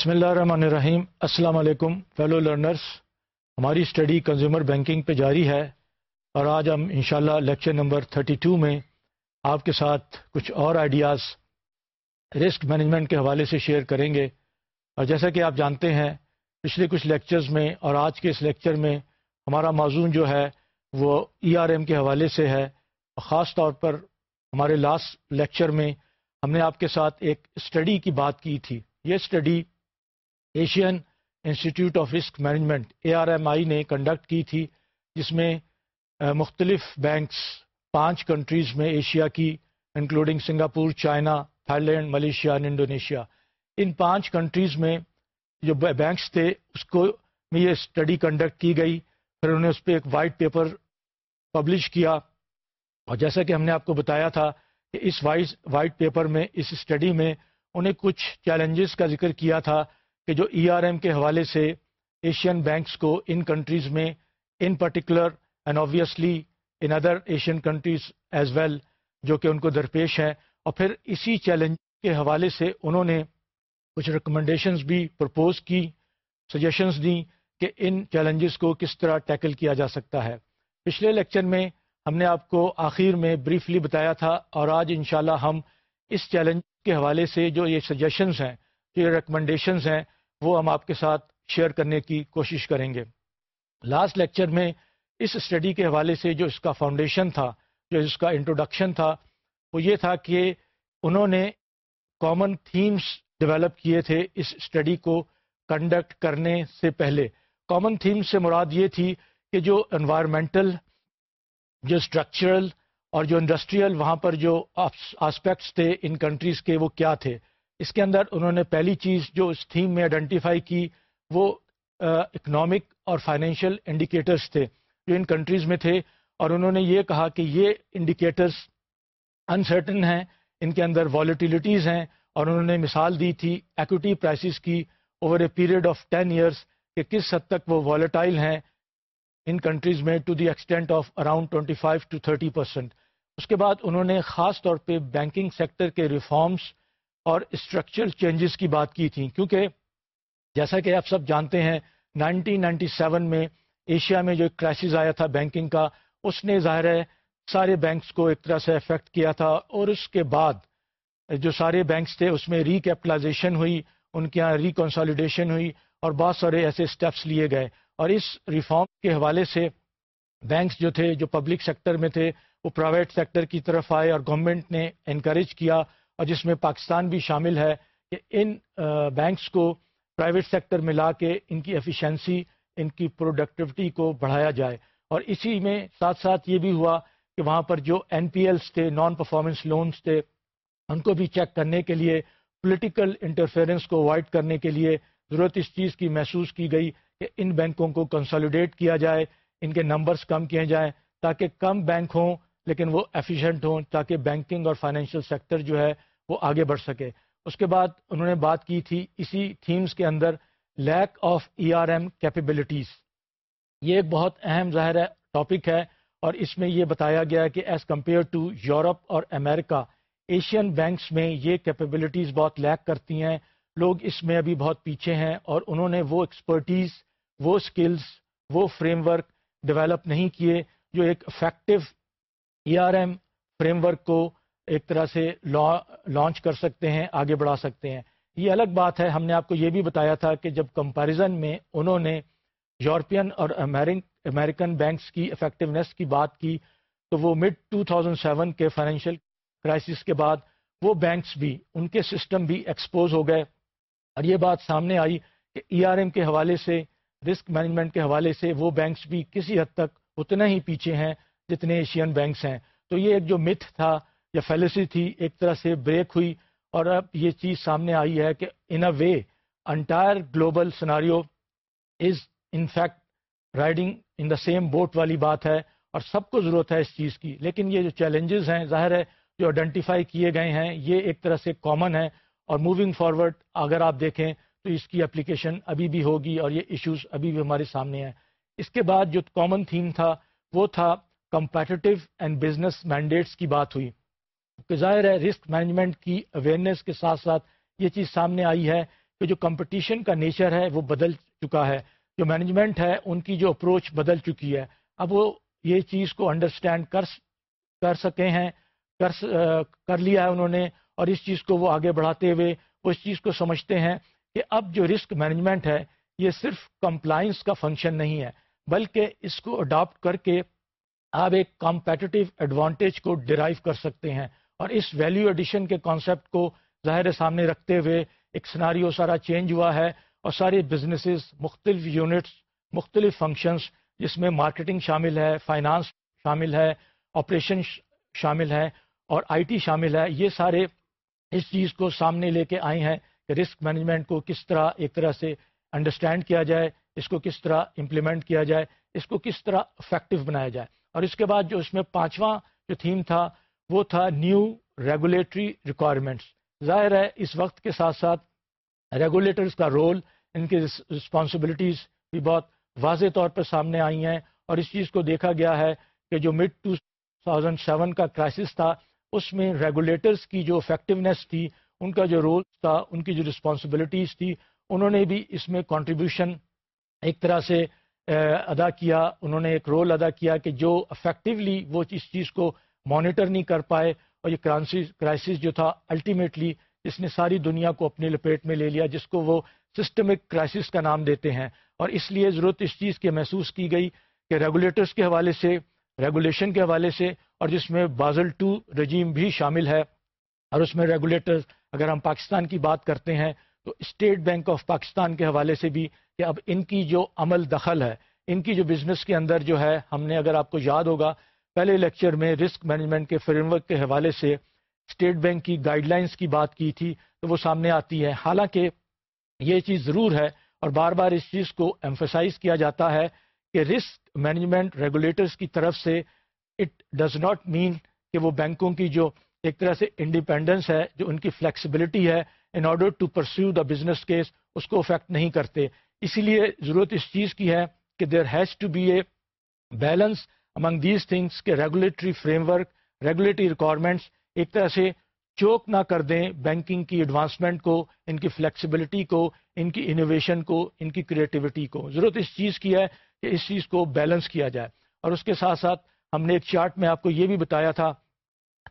بسم اللہ الرحمن الرحیم۔ السلام علیکم فیلو لرنرز ہماری اسٹڈی کنزیومر بینکنگ پہ جاری ہے اور آج ہم انشاءاللہ لیکچر نمبر 32 میں آپ کے ساتھ کچھ اور آئیڈیاز رسک مینجمنٹ کے حوالے سے شیئر کریں گے۔ اور جیسا کہ آپ جانتے ہیں، پچھلے کچھ لیکچرز میں اور آج کے اس لیکچر میں ہمارا موضوع جو ہے وہ ای آر ایم کے حوالے سے ہے۔ خاص طور پر ہمارے لاسٹ لیکچر میں ہم نے آپ کے ساتھ ایک اسٹڈی کی بات کی تھی۔ یہ study Asian institute of risk management A R M I نے کنڈکٹ کی تھی، جس میں مختلف بینکس پانچ کنٹریز میں ایشیا کی، including Singapore, China Thailand Malaysia and Indonesia. ان پانچ کنٹریز میں جو بینکس تھے، اس کو میں یہ اسٹڈی کنڈکٹ کی گئی۔ پھر انہوں نے اس پہ ایک وائٹ پیپر پبلش کیا۔ اور جیسا کہ ہم نے آپ کو بتایا تھا کہ اس وائٹ پیپر میں، اس اسٹڈی میں انہیں کچھ چیلنجز کا ذکر کیا تھا۔ کہ جو ای آر ایم کے حوالے سے ایشین بینکس کو ان کنٹریز میں in particular and obviously in other Asian countries as well جو کہ ان کو درپیش ہیں. اور پھر اسی چیلنج کے حوالے سے انہوں نے کچھ ریکمنڈیشنز بھی پرپوز کی سجیشنز دیں کہ ان چیلنجز کو کس طرح ٹیکل کیا جا سکتا ہے. پچھلے لیکچر میں ہم نے آپ کو آخر میں بریفلی بتایا تھا اور آج انشاءاللہ ہم اس چیلنج کے حوالے سے جو یہ سجیشنز ہیں جو ریکمنڈیشنز ہیں، وہ ہم آپ کے ساتھ شیئر کرنے کی کوشش کریں گے۔ لاسٹ لیکچر میں اس اسٹڈی کے حوالے سے جو اس کا فاؤنڈیشن تھا، جو اس کا انٹروڈکشن تھا، وہ یہ تھا کہ انہوں نے کامن تھیمس ڈیولپ کیے تھے اس اسٹڈی کو کنڈکٹ کرنے سے پہلے۔ کامن تھیم سے مراد یہ تھی کہ جو انوائرمنٹل جو اسٹرکچرل اور جو انڈسٹریل وہاں پر جو آسپیکٹس تھے ان کنٹریز کے، وہ کیا تھے۔ اس کے اندر انہوں نے پہلی چیز جو اس تھیم میں آئیڈینٹیفائی کی، وہ اکنامک اور فائنینشیل انڈیکیٹرز تھے، جو ان کنٹریز میں تھے۔ اور انہوں نے یہ کہا کہ یہ انڈیکیٹرز انسرٹن ہیں، ان کے اندر والیٹیلیٹیز ہیں۔ اور انہوں نے مثال دی تھی ایکوٹی پرائسز کی over a period of ten years کہ کس حد تک وہ والیٹائل ہیں ان کنٹریز میں to the extent of around twenty five to thirty percent اس کے بعد انہوں نے خاص طور پہ بینکنگ سیکٹر کے ریفارمس اور اسٹرکچرل چینجز کی بات کی تھیں کیونکہ جیسا کہ آپ سب جانتے ہیں نائنٹین نائنٹی سیون میں ایشیا میں جو ایک کرائسس آیا تھا بینکنگ کا، اس نے ظاہر ہے سارے بینکس کو ایک طرح سے افیکٹ کیا تھا۔ اور اس کے بعد جو سارے بینکس تھے، اس میں ری کیپٹلائزیشن ہوئی، ان کے یہاں ریکنسالیڈیشن ہوئی اور بہت سارے ایسے اسٹیپس لیے گئے۔ اور اس ریفارم کے حوالے سے بینکس جو تھے، جو پبلک سیکٹر میں تھے، وہ پرائیویٹ سیکٹر کی طرف آئے اور گورنمنٹ نے انکریج کیا۔ اور جس میں پاکستان بھی شامل ہے کہ ان بینکس کو پرائیویٹ سیکٹر میں لا کے ان کی ایفیشنسی ان کی پروڈکٹیوٹی کو بڑھایا جائے۔ اور اسی میں ساتھ ساتھ یہ بھی ہوا کہ وہاں پر جو این پی ایلس تھے نان پرفارمنس لونز تھے، ان کو بھی چیک کرنے کے لیے پولیٹیکل انٹرفیئرنس کو اوائڈ کرنے کے لیے ضرورت اس چیز کی محسوس کی گئی کہ ان بینکوں کو کنسالیڈیٹ کیا جائے، ان کے نمبرز کم کیے جائیں تاکہ کم بینک ہوں لیکن وہ ایفیشینٹ ہوں، تاکہ بینکنگ اور فائنینشیل سیکٹر جو ہے وہ آگے بڑھ سکے۔ اس کے بعد انہوں نے بات کی تھی اسی تھیمز کے اندر lack of E R M capabilities یہ ایک بہت اہم ظاہر ہے ٹاپک ہے اور اس میں یہ بتایا گیا کہ ایز کمپیئر ٹو یورپ اور امریکہ ایشین بینکس میں یہ کیپیبلٹیز بہت لیک کرتی ہیں۔ لوگ اس میں ابھی بہت پیچھے ہیں اور انہوں نے وہ ایکسپرٹیز وہ اسکلز وہ فریم ورک ڈیولپ نہیں کیے جو ایک effective E R M framework کو ایک طرح سے لانچ کر سکتے ہیں، آگے بڑھا سکتے ہیں۔ یہ الگ بات ہے، ہم نے آپ کو یہ بھی بتایا تھا کہ جب کمپیریزن میں انہوں نے یورپین اور امریکن بینکس کی افیکٹونیس کی بات کی، تو وہ مڈ 2007 کے فائنینشیل کرائسس کے بعد وہ بینکس بھی، ان کے سسٹم بھی ایکسپوز ہو گئے۔ اور یہ بات سامنے آئی کہ ای آر ایم کے حوالے سے رسک مینجمنٹ کے حوالے سے وہ بینکس بھی کسی حد تک اتنا ہی پیچھے ہیں جتنے ایشین بینکس ہیں۔ تو یہ ایک جو متھ تھا یا فیلسی تھی، ایک طرح سے بریک ہوئی اور اب یہ چیز سامنے آئی ہے کہ in a way entire global scenario is in fact riding in the same boat والی بات ہے اور سب کو ضرورت ہے اس چیز کی۔ لیکن یہ جو چیلنجز ہیں، ظاہر ہے جو آئیڈینٹیفائی کیے گئے ہیں، یہ ایک طرح سے کامن ہے اور موونگ فارورڈ اگر آپ دیکھیں تو اس کی اپلیکیشن ابھی بھی ہوگی اور یہ ایشوز ابھی بھی ہمارے سامنے ہیں۔ اس کے بعد جو کامن تھیم تھا، وہ تھا کمپیٹیو اینڈ بزنس مینڈیٹس کی بات ہوئی۔ کہ ظاہر ہے رسک مینجمنٹ کی اویئرنیس کے ساتھ ساتھ یہ چیز سامنے آئی ہے کہ جو کمپٹیشن کا نیچر ہے وہ بدل چکا ہے، جو مینجمنٹ ہے ان کی جو اپروچ بدل چکی ہے۔ اب وہ یہ چیز کو انڈرسٹینڈ کر کر سکے ہیں، کر کر لیا ہے انہوں نے اور اس چیز کو وہ آگے بڑھاتے ہوئے وہ اس چیز کو سمجھتے ہیں کہ اب جو رسک مینجمنٹ ہے یہ صرف کمپلائنس کا فنکشن نہیں ہے، بلکہ اس کو اڈاپٹ کر کے آپ ایک کمپیٹیو ایڈوانٹیج کو ڈرائیو کر سکتے ہیں۔ اور اس ویلیو ایڈیشن کے کانسیپٹ کو ظاہر سامنے رکھتے ہوئے ایک سناریو سارا چینج ہوا ہے اور سارے بزنسز مختلف یونٹس مختلف فنکشنز جس میں مارکیٹنگ شامل ہے فائنانس شامل ہے آپریشن شامل ہے اور آئی ٹی شامل ہے، یہ سارے اس چیز کو سامنے لے کے آئے ہیں کہ رسک مینجمنٹ کو کس طرح ایک طرح سے انڈرسٹینڈ کیا جائے، اس کو کس طرح امپلیمنٹ کیا جائے، اس کو کس طرح افیکٹو بنایا جائے۔ اور اس کے بعد جو اس میں پانچواں جو تھیم تھا وہ تھا نیو ریگولیٹری ریکوائرمنٹس۔ ظاہر ہے، اس وقت کے ساتھ ساتھ ریگولیٹرز کا رول، ان کی رسپانسبلٹیز بھی بہت واضح طور پر سامنے آئی ہیں۔ اور اس چیز کو دیکھا گیا ہے کہ جو مڈ ٹو تھاؤزینڈ سیون کا کرائسس تھا، اس میں ریگولیٹرز کی جو افیکٹونیس تھی، ان کا جو رول تھا، ان کی جو رسپانسبلٹیز تھی، انہوں نے بھی اس میں کنٹریبیوشن ایک طرح سے ادا کیا۔ انہوں نے ایک رول ادا کیا کہ جو افیکٹولی وہ اس چیز کو مانیٹر نہیں کر پائے اور یہ کرائسس جو تھا الٹیمیٹلی جس نے ساری دنیا کو اپنی لپیٹ میں لے لیا، جس کو وہ سسٹمک کرائسس کا نام دیتے ہیں۔ اور اس لیے ضرورت اس چیز کی محسوس کی گئی کہ ریگولیٹرز کے حوالے سے ریگولیشن کے حوالے سے، اور جس میں بازل ٹو رجیم بھی شامل ہے۔ اور اس میں ریگولیٹرز اگر ہم پاکستان کی بات کرتے ہیں، تو اسٹیٹ بینک آف پاکستان کے حوالے سے بھی کہ اب ان کی جو عمل دخل ہے، ان کی جو بزنس کے اندر جو ہے، ہم نے اگر آپ کو یاد ہوگا پہلے لیکچر میں رسک مینجمنٹ کے فریم ورک کے حوالے سے اسٹیٹ بینک کی گائیڈ لائنس کی بات کی تھی تو وہ سامنے آتی ہے حالانکہ یہ چیز ضرور ہے اور بار بار اس چیز کو ایمفسائز کیا جاتا ہے کہ رسک مینجمنٹ ریگولیٹرز کی طرف سے اٹ ڈز ناٹ مین کہ وہ بینکوں کی جو ایک طرح سے انڈیپینڈنس ہے، جو ان کی فلیکسیبلٹی ہے in order to perceive the business case اس کو افیکٹ نہیں کرتے۔ اسی لیے ضرورت اس چیز کی ہے کہ there has to be a balance among these things کے regulatory framework regulatory requirements ایک طرح سے چوک نہ کر دیں بینکنگ کی ایڈوانسمنٹ کو ان کی فلیکسیبلٹی کو ان کی انوویشن کو ان کی کریٹیوٹی کو ضرورت اس چیز کی ہے کہ اس چیز کو بیلنس کیا جائے اور اس کے ساتھ ساتھ ہم نے ایک چارٹ میں آپ کو یہ بھی بتایا تھا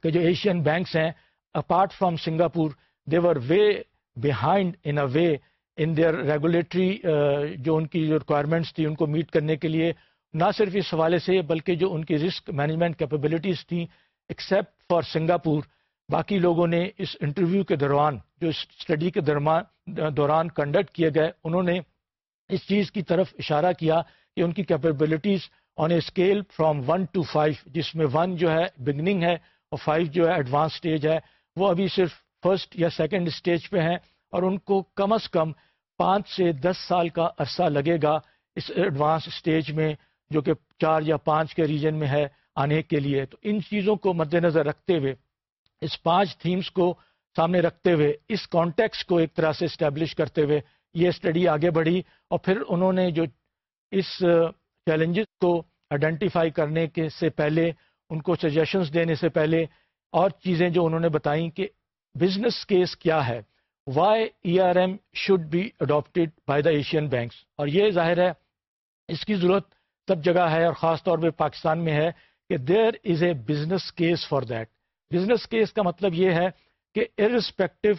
کہ جو ایشین بینکس ہیں apart from Singapore they were way behind in a way in their regulatory جو ان کی جو ریکوائرمنٹس تھی ان کو میٹ کرنے کے لیے نہ صرف اس حوالے سے، بلکہ جو ان کی رسک مینجمنٹ کیپیبلٹیز تھیں ایکسیپٹ فار سنگاپور باقی لوگوں نے اس انٹرویو کے دوران، جو اسٹڈی کے دوران کنڈکٹ کیے گئے، انہوں نے اس چیز کی طرف اشارہ کیا کہ ان کی capabilities on a scale from one to five جس میں ون جو ہے بگننگ ہے اور فائیو جو ہے ایڈوانس اسٹیج ہے، وہ ابھی صرف فرسٹ یا سیکنڈ اسٹیج پہ ہیں اور ان کو کم از کم پانچ سے دس سال کا عرصہ لگے گا اس ایڈوانس اسٹیج میں جو کہ چار یا پانچ کے ریجن میں ہے آنے کے لیے، تو ان چیزوں کو مد نظر رکھتے ہوئے، اس پانچ تھیمز کو سامنے رکھتے ہوئے، اس کانٹیکس کو ایک طرح سے اسٹیبلش کرتے ہوئے یہ اسٹڈی آگے بڑھی اور پھر انہوں نے جو اس چیلنجز کو آئیڈینٹیفائی کرنے کے سے پہلے، ان کو سجیشنز دینے سے پہلے اور چیزیں جو انہوں نے بتائیں کہ بزنس کیس کیا ہے why E R M should be adopted by the Asian banks اور یہ ظاہر ہے، اس کی ضرورت سب جگہ ہے اور خاص طور پہ پاکستان میں ہے کہ there is a business case for that business case کا مطلب یہ ہے کہ irrespective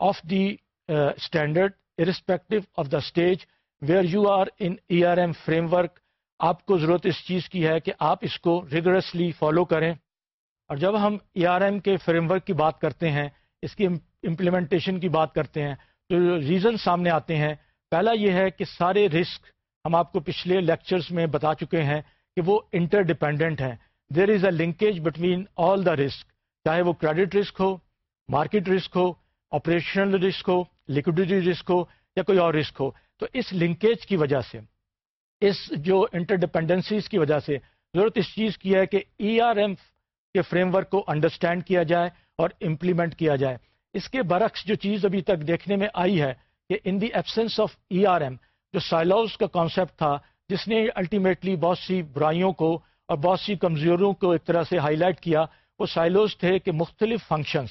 of the standard irrespective of the stage where you are in E R M framework آپ کو ضرورت اس چیز کی ہے کہ آپ اس کو ریگولرسلی فالو کریں۔ اور جب ہم ای آر ایم کے فریم ورک کی بات کرتے ہیں، اس کی امپلیمنٹیشن کی بات کرتے ہیں، تو ریزن سامنے آتے ہیں۔ پہلا یہ ہے کہ سارے رسک ہم آپ کو پچھلے لیکچرز میں بتا چکے ہیں کہ وہ انٹر ڈپینڈنٹ ہیں۔ There is a linkage between all the risk چاہے وہ کریڈٹ رسک ہو مارکیٹ رسک ہو آپریشنل رسک ہو لکوڈیٹی رسک ہو یا کوئی اور رسک ہو۔ تو اس لنکیج کی وجہ سے، اس جو انٹر ڈپینڈنسیز کی وجہ سے ضرورت اس چیز کی ہے کہ ای آر ایم کے فریم ورک کو انڈرسٹینڈ کیا جائے اور امپلیمنٹ کیا جائے۔ اس کے برعکس جو چیز ابھی تک دیکھنے میں آئی ہے کہ in the absence of E R M جو سائلوز کا کانسیپٹ تھا، جس نے الٹیمیٹلی بہت سی برائیوں کو اور بہت سی کمزوریوں کو ایک طرح سے ہائی لائٹ کیا، وہ سائلوز تھے کہ مختلف فنکشنز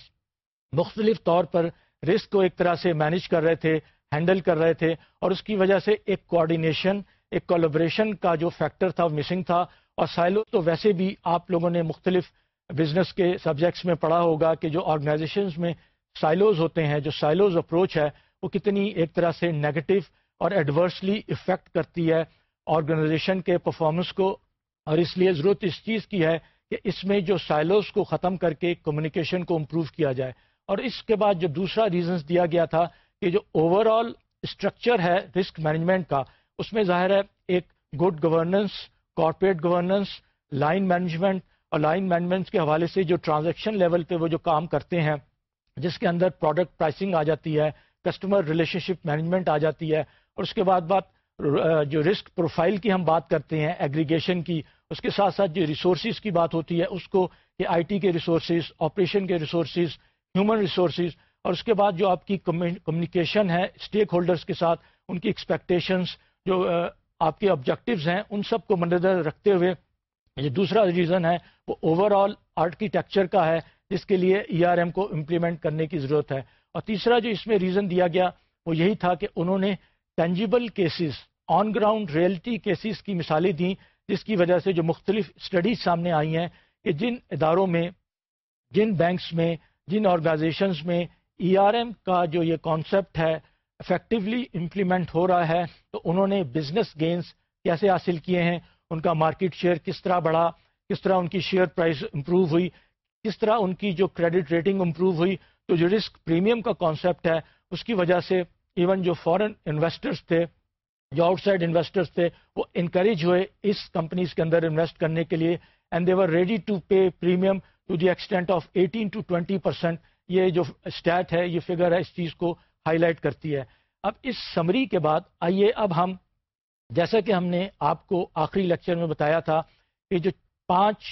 مختلف طور پر رسک کو ایک طرح سے مینج کر رہے تھے ہینڈل کر رہے تھے اور اس کی وجہ سے ایک کوآڈینیشن ایک کولابریشن کا جو فیکٹر تھا وہ مسنگ تھا۔ اور سائلو تو ویسے بھی آپ لوگوں نے مختلف بزنس کے سبجیکٹس میں پڑھا ہوگا کہ جو آرگنائزیشنز میں سائلوز ہوتے ہیں، جو سائلوز اپروچ ہے، وہ کتنی ایک طرح سے نیگیٹو اور ایڈورسلی افیکٹ کرتی ہے آرگنائزیشن کے پرفارمنس کو اور اس لیے ضرورت اس چیز کی ہے کہ اس میں جو سائلوز کو ختم کر کے کمیونیکیشن کو امپروو کیا جائے اور اس کے بعد جو دوسرا ریزنس دیا گیا تھا کہ جو اوور آل اسٹرکچر ہے رسک مینجمنٹ کا، اس میں ظاہر ہے ایک good governance corporate governance line management اور لائن مینجمنٹ کے حوالے سے جو ٹرانزیکشن لیول پہ وہ جو کام کرتے ہیں، جس کے اندر پروڈکٹ پرائسنگ آ جاتی ہے کسٹمر ریلیشن شپ مینجمنٹ آ جاتی ہے اور اس کے بعد بات جو رسک پروفائل کی ہم بات کرتے ہیں ایگریگیشن کی، اس کے ساتھ ساتھ جو ریسورسز کی بات ہوتی ہے، اس کو کہ آئی ٹی کے ریسورسز آپریشن کے ریسورسز ہیومن ریسورسز اور اس کے بعد جو آپ کی کمیونیکیشن ہے اسٹیک ہولڈرس کے ساتھ، ان کی ایکسپیکٹیشنس جو آپ کے آبجیکٹیوز ہیں، ان سب کو مدنظر رکھتے ہوئے یہ دوسرا ریزن ہے، وہ اوور آل آرکیٹیکچر کا ہے، جس کے لیے ای آر ایم کو امپلیمنٹ کرنے کی ضرورت ہے۔ اور تیسرا جو اس میں ریزن دیا گیا، وہ یہی تھا کہ انہوں نے tangible cases on ground reality cases کی مثالیں دیں، جس کی وجہ سے جو مختلف اسٹڈیز سامنے آئی ہیں کہ جن اداروں میں، جن بینکس میں، جن آرگنائزیشنز میں ای آر ایم کا جو یہ کانسیپٹ ہے افیکٹولی امپلیمنٹ ہو رہا ہے، تو انہوں نے بزنس گینز کیسے حاصل کیے ہیں، ان کا مارکیٹ شیئر کس طرح بڑھا، کس طرح ان کی شیئر پرائز امپروو ہوئی، کس طرح ان کی جو کریڈٹ ریٹنگ امپروو ہوئی، تو جو رسک پریمیم کا کانسیپٹ ہے، اس کی وجہ سے ایون جو فورن انویسٹرز تھے، جو آؤٹ سائڈ انویسٹرز تھے، وہ انکریج ہوئے اس کمپنیز کے اندر انویسٹ کرنے کے لیے and they were ready to pay premium to the extent of eighteen to twenty percent یہ جو اسٹیٹ ہے، یہ فگر ہے، اس چیز کو ہائی لائٹ کرتی ہے. اب اس سمری کے بعد آئیے، اب ہم، جیسا کہ ہم نے آپ کو آخری لیکچر میں بتایا تھا کہ جو پانچ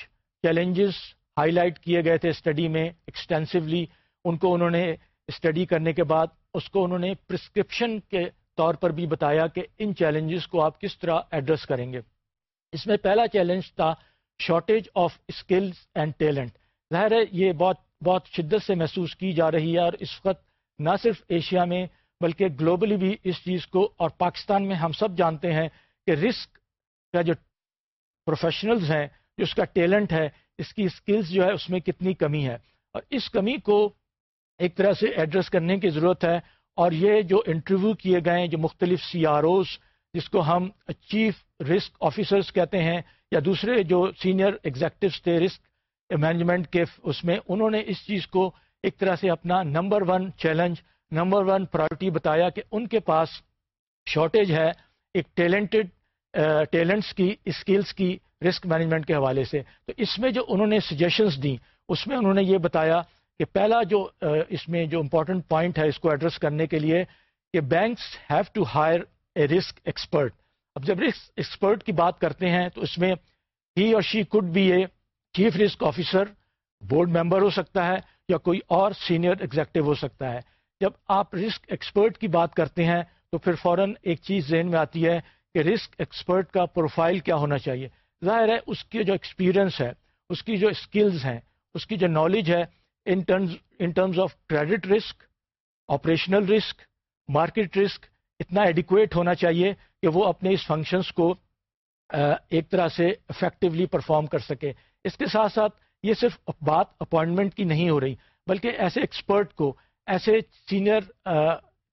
چیلنجز ہائی لائٹ کیے گئے تھے اسٹڈی میں ایکسٹینسولی ان کو انہوں نے اسٹڈی کرنے کے بعد اس کو انہوں نے پرسکرپشن کے طور پر بھی بتایا کہ ان چیلنجز کو آپ کس طرح ایڈریس کریں گے۔ اس میں پہلا چیلنج تھا shortage of skills and talent ظاہر ہے یہ بہت بہت شدت سے محسوس کی جا رہی ہے اور اس وقت نہ صرف ایشیا میں بلکہ گلوبلی بھی اس چیز کو اور پاکستان میں ہم سب جانتے ہیں کہ رسک کا جو پروفیشنلز ہیں، جو اس کا ٹیلنٹ ہے، اس کی اسکلز جو ہے، اس میں کتنی کمی ہے۔ اور اس کمی کو ایک طرح سے ایڈریس کرنے کی ضرورت ہے اور یہ جو انٹرویو کیے گئے ہیں، جو مختلف سی آر اوز جس کو ہم چیف رسک آفیسرز کہتے ہیں، یا دوسرے جو سینئر ایگزیکٹوس تھے، رسک مینجمنٹ کے اس میں، انہوں نے اس چیز کو ایک طرح سے اپنا number one challenge, number one priority بتایا کہ ان کے پاس شارٹیج ہے ایک ٹیلنٹڈ ٹیلنٹس کی اسکلس کی رسک مینجمنٹ کے حوالے سے۔ تو اس میں جو انہوں نے سجیشنس دیں، اس میں انہوں نے یہ بتایا کہ پہلا جو اس میں جو امپورٹنٹ پوائنٹ ہے، اس کو ایڈریس کرنے کے لیے کہ banks have to hire a risk expert اب جب رسک ایکسپرٹ کی بات کرتے ہیں تو اس میں ہی اور she could be a chief risk officer board member ہو سکتا ہے، یا کوئی اور سینئر ایگزیکٹو ہو سکتا ہے۔ جب آپ رسک ایکسپرٹ کی بات کرتے ہیں تو پھر فوراً ایک چیز ذہن میں آتی ہے کہ رسک ایکسپرٹ کا پروفائل کیا ہونا چاہیے۔ ظاہر ہے، اس کی جو ایکسپیرئنس ہے، اس کی جو اسکلز ہیں، اس کی جو نالج ہے in terms of credit risk operational risk market risk اتنا ایڈیکویٹ ہونا چاہیے کہ وہ اپنے اس فنکشنس کو ایک طرح سے افیکٹولی پرفارم کر سکے۔ اس کے ساتھ ساتھ یہ صرف بات اپوائنٹمنٹ کی نہیں ہو رہی، بلکہ ایسے ایکسپرٹ کو، ایسے سینئر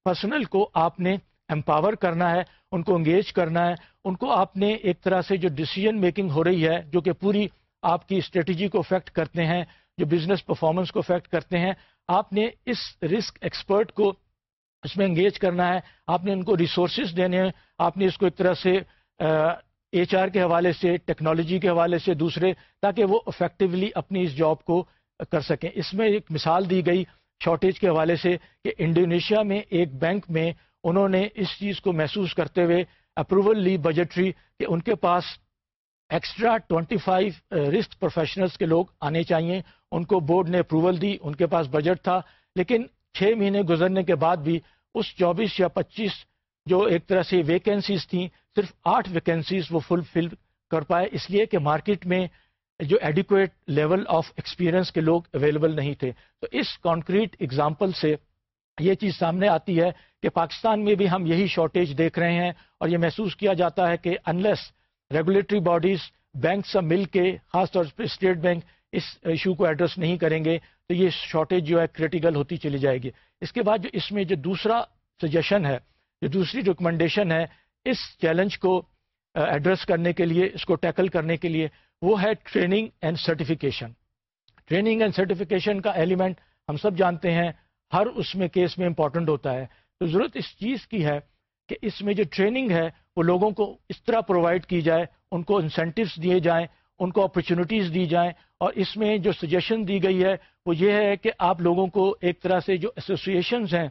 پرسنل کو آپ نے امپاور کرنا ہے، ان کو انگیج کرنا ہے۔ ان کو آپ نے ایک طرح سے جو ڈسیزن میکنگ ہو رہی ہے، جو کہ پوری آپ کی اسٹریٹجی کو افیکٹ کرتے ہیں جو بزنس پرفارمنس کو افیکٹ کرتے ہیں، آپ نے اس رسک ایکسپرٹ کو اس میں انگیج کرنا ہے، آپ نے ان کو ریسورسز دینے ہیں، آپ نے اس کو ایک طرح سے ایچ آر کے حوالے سے ٹیکنالوجی کے حوالے سے دوسرے، تاکہ وہ افیکٹولی اپنی اس جاب کو کر سکیں۔ اس میں ایک مثال دی گئی شارٹیج کے حوالے سے کہ انڈونیشیا میں ایک بینک میں انہوں نے اس چیز کو محسوس کرتے ہوئے اپروول لی بجٹری کہ ان کے پاس extra twenty five risk professionals کے لوگ آنے چاہیے ان کو بورڈ نے اپروول دی، ان کے پاس بجٹ تھا، لیکن چھ مہینے گزرنے کے بعد بھی اس چوبیس یا پچیس جو ایک طرح سے ویکینسیز تھیں، صرف آٹھ ویکینسیز وہ فل فل کر پائے، اس لیے کہ مارکیٹ میں جو ایڈیکویٹ لیول آف ایکسپیرئنس کے لوگ اویلیبل نہیں تھے۔ تو اس کانکریٹ اگزامپل سے یہ چیز سامنے آتی ہے کہ پاکستان میں بھی ہم یہی شارٹیج دیکھ رہے ہیں اور یہ محسوس کیا جاتا ہے کہ انلیس ریگولیٹری باڈیز بینک سب مل کے، خاص طور پہ اسٹیٹ بینک اس ایشو کو ایڈریس نہیں کریں گے، تو یہ شارٹیج جو ہے کریٹیکل ہوتی چلی جائے گی۔ اس کے بعد جو اس میں جو دوسرا سجیشن ہے، جو دوسری ریکمنڈیشن ہے، اس چیلنج کو ایڈریس کرنے کے لیے، اس کو ٹیکل کرنے کے لیے وہ ہے training and certification training and certification کا ایلیمنٹ ہم سب جانتے ہیں، ہر اس میں کیس میں امپورٹنٹ ہوتا ہے۔ تو ضرورت اس چیز کی ہے کہ اس میں جو ٹریننگ ہے، وہ لوگوں کو اس طرح پرووائڈ کی جائے، ان کو انسینٹیوز دیے جائیں ان کو اپرچونیٹیز دی جائیں اور اس میں جو سجیشن دی گئی ہے وہ یہ ہے کہ آپ لوگوں کو ایک طرح سے جو ایسوسیشنز ہیں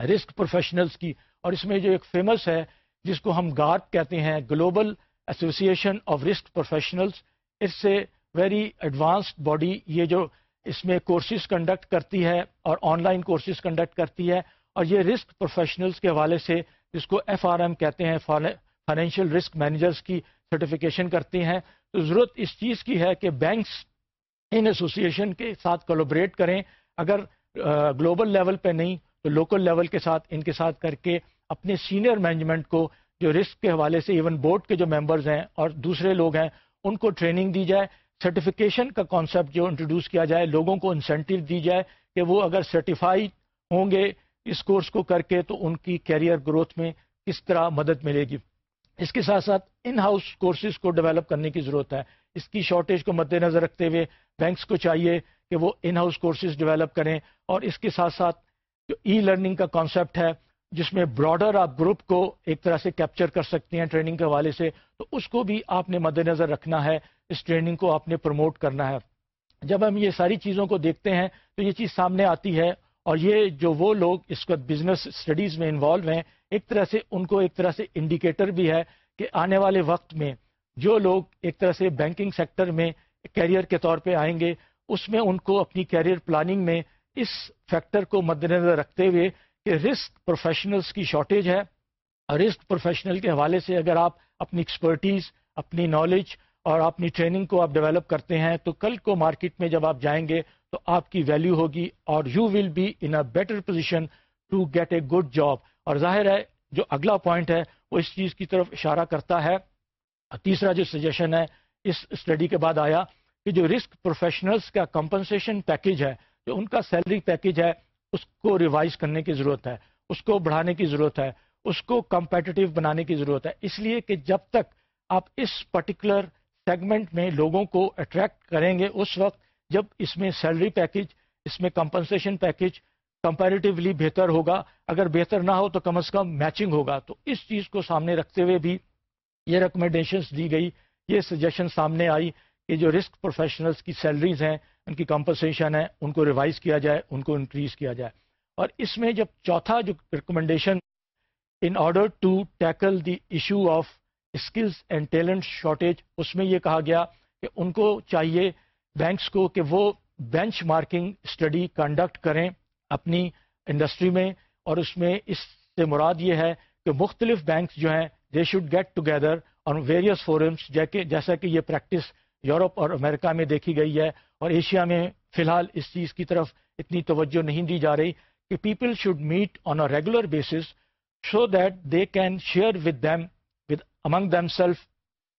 رسک پروفیشنلز کی، اور اس میں جو ایک فیمس ہے جس کو ہم گارپ کہتے ہیں، global association of risk professionals اس سے ویری ایڈوانسڈ باڈی یہ جو اس میں کورسز کنڈکٹ کرتی ہے اور آن لائن کورسز کنڈکٹ کرتی ہے، اور یہ رسک پروفیشنلز کے حوالے سے جس کو ایف آر ایم کہتے ہیں فائنینشیل رسک مینیجرز کی سرٹیفکیشن کرتے ہیں۔ تو ضرورت اس چیز کی ہے کہ بینکس ان ایسوسیشن کے ساتھ کولوبریٹ کریں۔ اگر گلوبل لیول پہ نہیں، تو لوکل لیول کے ساتھ، ان کے ساتھ کر کے اپنے سینئر مینجمنٹ کو، جو رسک کے حوالے سے ایون بورڈ کے جو ممبرز ہیں اور دوسرے لوگ ہیں، ان کو ٹریننگ دی جائے۔ سرٹیفکیشن کا کانسیپٹ جو انٹروڈیوس کیا جائے، لوگوں کو انسینٹیو دی جائے کہ وہ اگر سرٹیفائی ہوں گے اس کورس کو کر کے، تو ان کی کیریئر گروتھ میں کس طرح مدد ملے گی۔ اس کے ساتھ ساتھ ان ہاؤس کورسز کو ڈیولپ کرنے کی ضرورت ہے۔ اس کی شارٹیج کو مد نظر رکھتے ہوئے بینکس کو چاہیے کہ وہ ان ہاؤس کورسز ڈیولپ کریں اور اس کے ساتھ ساتھ جو ای لرننگ کا کانسیپٹ ہے، جس میں براڈر آپ گروپ کو ایک طرح سے کیپچر کر سکتے ہیں ٹریننگ کے حوالے سے، تو اس کو بھی آپ نے مد نظر رکھنا ہے۔ اس ٹریننگ کو آپ نے پروموٹ کرنا ہے۔ جب ہم یہ ساری چیزوں کو دیکھتے ہیں، تو یہ چیز سامنے آتی ہے اور یہ جو وہ لوگ اس وقت بزنس اسٹڈیز میں انوالو ہیں ایک طرح سے ان کو ایک طرح سے انڈیکیٹر بھی ہے کہ آنے والے وقت میں جو لوگ ایک طرح سے بینکنگ سیکٹر میں کیریئر کے طور پہ آئیں گے، اس میں ان کو اپنی کیریئر پلاننگ میں اس فیکٹر کو مد نظر رکھتے ہوئے کہ رسک پروفیشنلز کی شارٹیج ہے۔ اور رسک پروفیشنل کے حوالے سے اگر آپ اپنی ایکسپرٹیز اپنی نالج اور اپنی ٹریننگ کو آپ ڈیولپ کرتے ہیں، تو کل کو مارکیٹ میں جب آپ جائیں گے تو آپ کی ویلیو ہوگی اور you will be in a better position to get a good job اور ظاہر ہے، جو اگلا پوائنٹ ہے، وہ اس چیز کی طرف اشارہ کرتا ہے۔ تیسرا جو سجیشن ہے، اس اسٹڈی کے بعد آیا کہ جو رسک پروفیشنلز کا کمپنسیشن پیکج ہے، جو ان کا سیلری پیکج ہے، اس کو ریوائز کرنے کی ضرورت ہے۔ اس کو بڑھانے کی ضرورت ہے۔ اس کو کمپیٹیو بنانے کی ضرورت ہے۔ اس لیے کہ جب تک آپ اس پرٹیکولر سیگمنٹ میں لوگوں کو اٹریکٹ کریں گے، اس وقت جب اس میں سیلری پیکج اس میں کمپنسیشن پیکج کمپیریٹیولی بہتر ہوگا۔ اگر بہتر نہ ہو تو کم از کم میچنگ ہوگا۔ تو اس چیز کو سامنے رکھتے ہوئے بھی یہ ریکمنڈیشنس دی گئی۔ یہ سجیشن سامنے آئی کہ جو رسک پروفیشنلز کی سیلریز ہیں، ان کی کمپنسیشن ہے، ان کو ریوائز کیا جائے، ان کو انکریز کیا جائے۔ اور اس میں جب چوتھا جو recommendation in order to tackle the issue of skills and talent shortage اس میں یہ کہا گیا کہ ان کو چاہیے بینکس کو کہ وہ بینچ مارکنگ اسٹڈی کنڈکٹ کریں۔ اپنی انڈسٹری میں اور اس میں اس سے مراد یہ ہے کہ مختلف بینکس جو ہیں they should get together on various forums جیسا کہ یہ پریکٹس یورپ اور امریکہ میں دیکھی گئی ہے اور ایشیا میں فی الحال اس چیز کی طرف اتنی توجہ نہیں دی جا رہی کہ people should meet on a regular basis so that they can share with them with among them self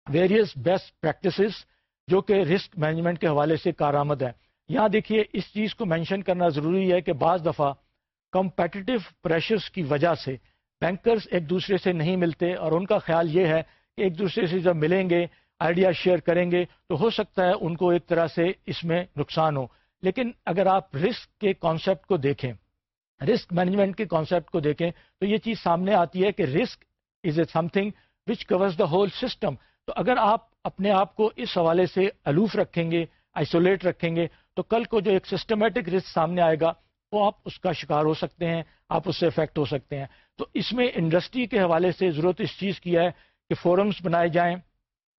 various best practices جو کہ رسک مینجمنٹ کے حوالے سے کارآمد ہے۔ یہاں دیکھیے، اس چیز کو مینشن کرنا ضروری ہے کہ بعض دفعہ کمپیٹیو پریشرس کی وجہ سے بینکرز ایک دوسرے سے نہیں ملتے اور ان کا خیال یہ ہے کہ ایک دوسرے سے جب ملیں گے آئیڈیا شیئر کریں گے، تو ہو سکتا ہے ان کو ایک طرح سے اس میں نقصان ہو۔ لیکن اگر آپ رسک کے کانسیپٹ کو دیکھیں رسک مینجمنٹ کے کانسیپٹ کو دیکھیں، تو یہ چیز سامنے آتی ہے کہ risk is a something which covers the whole system تو اگر آپ اپنے آپ کو اس حوالے سے الوف رکھیں گے آئسولیٹ رکھیں گے، تو کل کو جو ایک سسٹمیٹک رسک سامنے آئے گا، وہ آپ اس کا شکار ہو سکتے ہیں، آپ اس سے افیکٹ ہو سکتے ہیں۔ تو اس میں انڈسٹری کے حوالے سے ضرورت اس چیز کی ہے کہ فورمز بنائے جائیں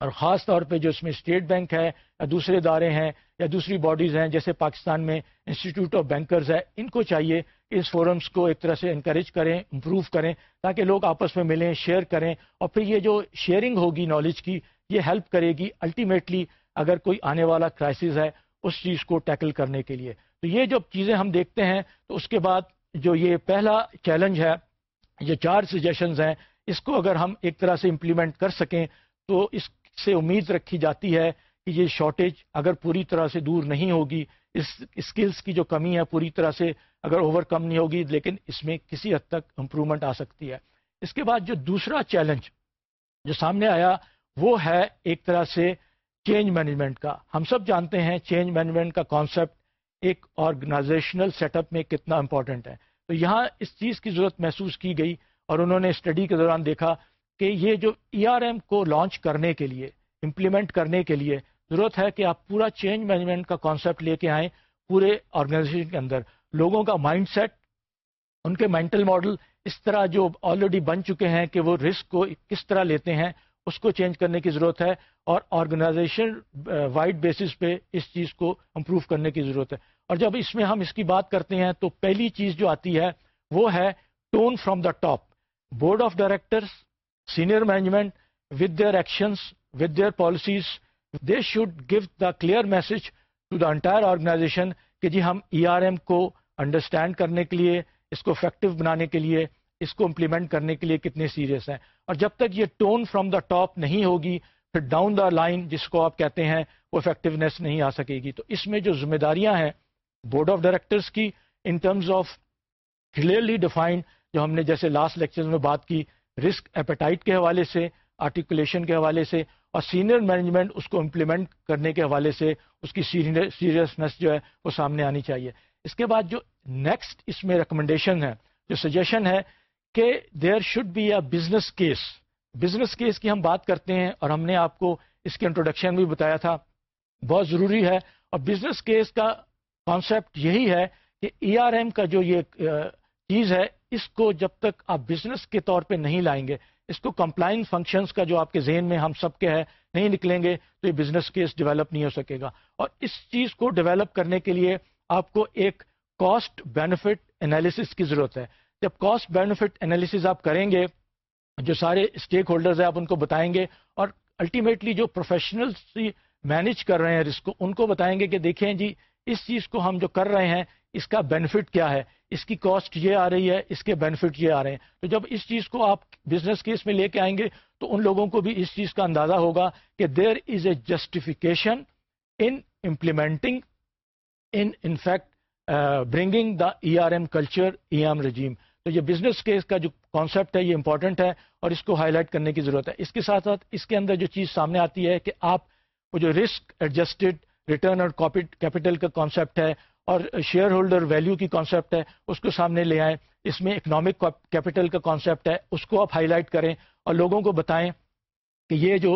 اور خاص طور پہ جو اس میں اسٹیٹ بینک ہے یا دوسرے ادارے ہیں یا دوسری باڈیز ہیں، جیسے پاکستان میں انسٹیٹیوٹ آف بینکرز ہے، ان کو چاہیے کہ اس فورمز کو ایک طرح سے انکریج کریں امپروو کریں، تاکہ لوگ آپس میں ملیں شیئر کریں اور پھر یہ جو شیئرنگ ہوگی نالج کی، یہ ہیلپ کرے گی الٹیمیٹلی اگر کوئی آنے والا کرائسس ہے اس چیز کو ٹیکل کرنے کے لیے۔ تو یہ جب چیزیں ہم دیکھتے ہیں، تو اس کے بعد جو یہ پہلا چیلنج ہے، یہ چار سجیشنز ہیں۔ اس کو اگر ہم ایک طرح سے امپلیمنٹ کر سکیں، تو اس سے امید رکھی جاتی ہے کہ یہ شارٹیج اگر پوری طرح سے دور نہیں ہوگی، اس اسکلس کی جو کمی ہے پوری طرح سے اگر اوور کم نہیں ہوگی، لیکن اس میں کسی حد تک امپرومنٹ آ سکتی ہے۔ اس کے بعد جو دوسرا چیلنج جو سامنے آیا، وہ ہے ایک طرح سے چینج مینجمنٹ کا۔ ہم سب جانتے ہیں چینج مینجمنٹ کا کانسیپٹ ایک آرگنائزیشنل سیٹ اپ میں کتنا امپورٹنٹ ہے۔ تو یہاں اس چیز کی ضرورت محسوس کی گئی اور انہوں نے اسٹڈی کے دوران دیکھا کہ یہ جو ای آر ایم کو لانچ کرنے کے لیے امپلیمنٹ کرنے کے لیے ضرورت ہے کہ آپ پورا چینج مینجمنٹ کا کانسیپٹ لے کے آئیں پورے آرگنائزیشن کے اندر۔ لوگوں کا مائنڈ سیٹ ان کے مینٹل ماڈل اس طرح جو آلریڈی بن چکے ہیں کہ وہ رسک کو کس طرح لیتے ہیں اس کو چینج کرنے کی ضرورت ہے اور آرگنائزیشن وائڈ بیسس پہ اس چیز کو امپروو کرنے کی ضرورت ہے۔ اور جب اس میں ہم اس کی بات کرتے ہیں تو پہلی چیز جو آتی ہے وہ ہے tone from the top board of directors senior management with their actions with their policies they should give the clear message to the entire organization کہ جی ہم ای آر ایم کو انڈرسٹینڈ کرنے کے لیے، اس کو افیکٹو بنانے کے لیے اس کو امپلیمنٹ کرنے کے لیے کتنے سیریس ہیں۔ اور جب تک یہ ٹون فرام دا ٹاپ نہیں ہوگی، پھر ڈاؤن دا لائن جس کو آپ کہتے ہیں، وہ افیکٹونیس نہیں آ سکے گی۔ تو اس میں جو ذمہ داریاں ہیں بورڈ آف ڈائریکٹرس کی in terms of clearly defined جو ہم نے جیسے لاسٹ لیکچر میں بات کی رسک ایپیٹائٹ کے حوالے سے آرٹیکولیشن کے حوالے سے، اور سینئر مینجمنٹ اس کو امپلیمنٹ کرنے کے حوالے سے، اس کی سیریسنس جو ہے، وہ سامنے آنی چاہیے۔ اس کے بعد جو نیکسٹ اس میں ریکمنڈیشن ہے، جو سجیشن ہے کہ there should be a business case business case کی ہم بات کرتے ہیں اور ہم نے آپ کو اس کے انٹروڈکشن بھی بتایا تھا، بہت ضروری ہے۔ اور بزنس کیس کا کانسیپٹ یہی ہے کہ ای آر ایم کا جو یہ چیز ہے، اس کو جب تک آپ بزنس کے طور پہ نہیں لائیں گے، اس کو کمپلائن فنکشنز کا جو آپ کے ذہن میں ہم سب کے ہے، نہیں نکلیں گے، تو یہ بزنس کیس ڈیولپ نہیں ہو سکے گا۔ اور اس چیز کو ڈیولپ کرنے کے لیے آپ کو ایک کاسٹ بینیفٹ انالیسس کی ضرورت ہے۔ جب کاسٹ بینیفٹ انالیسز آپ کریں گے، جو سارے اسٹیک ہولڈرز ہیں، آپ ان کو بتائیں گے اور الٹیمیٹلی جو پروفیشنلز مینج کر رہے ہیں، رسک کو ان کو بتائیں گے کہ دیکھیں جی اس چیز کو ہم جو کر رہے ہیں، اس کا بینیفٹ کیا ہے؟ اس کی کاسٹ یہ آ رہی ہے، اس کے بینیفٹ یہ آ رہے ہیں۔ تو جب اس چیز کو آپ بزنس کیس میں لے کے آئیں گے، تو ان لوگوں کو بھی اس چیز کا اندازہ ہوگا کہ there is a justification in implementing in in fact bringing the E R M culture E M regime تو یہ بزنس کیس کا جو کانسیپٹ ہے، یہ امپورٹنٹ ہے اور اس کو ہائی لائٹ کرنے کی ضرورت ہے۔ اس کے ساتھ ساتھ اس کے اندر جو چیز سامنے آتی ہے کہ آپ وہ جو رسک ایڈجسٹڈ ریٹرن اور کیپٹل کا کانسیپٹ ہے اور شیئر ہولڈر ویلیو کی کانسیپٹ ہے، اس کو سامنے لے آئیں۔ اس میں اکنامک کیپٹل کا کانسیپٹ ہے، اس کو آپ ہائی لائٹ کریں اور لوگوں کو بتائیں کہ یہ جو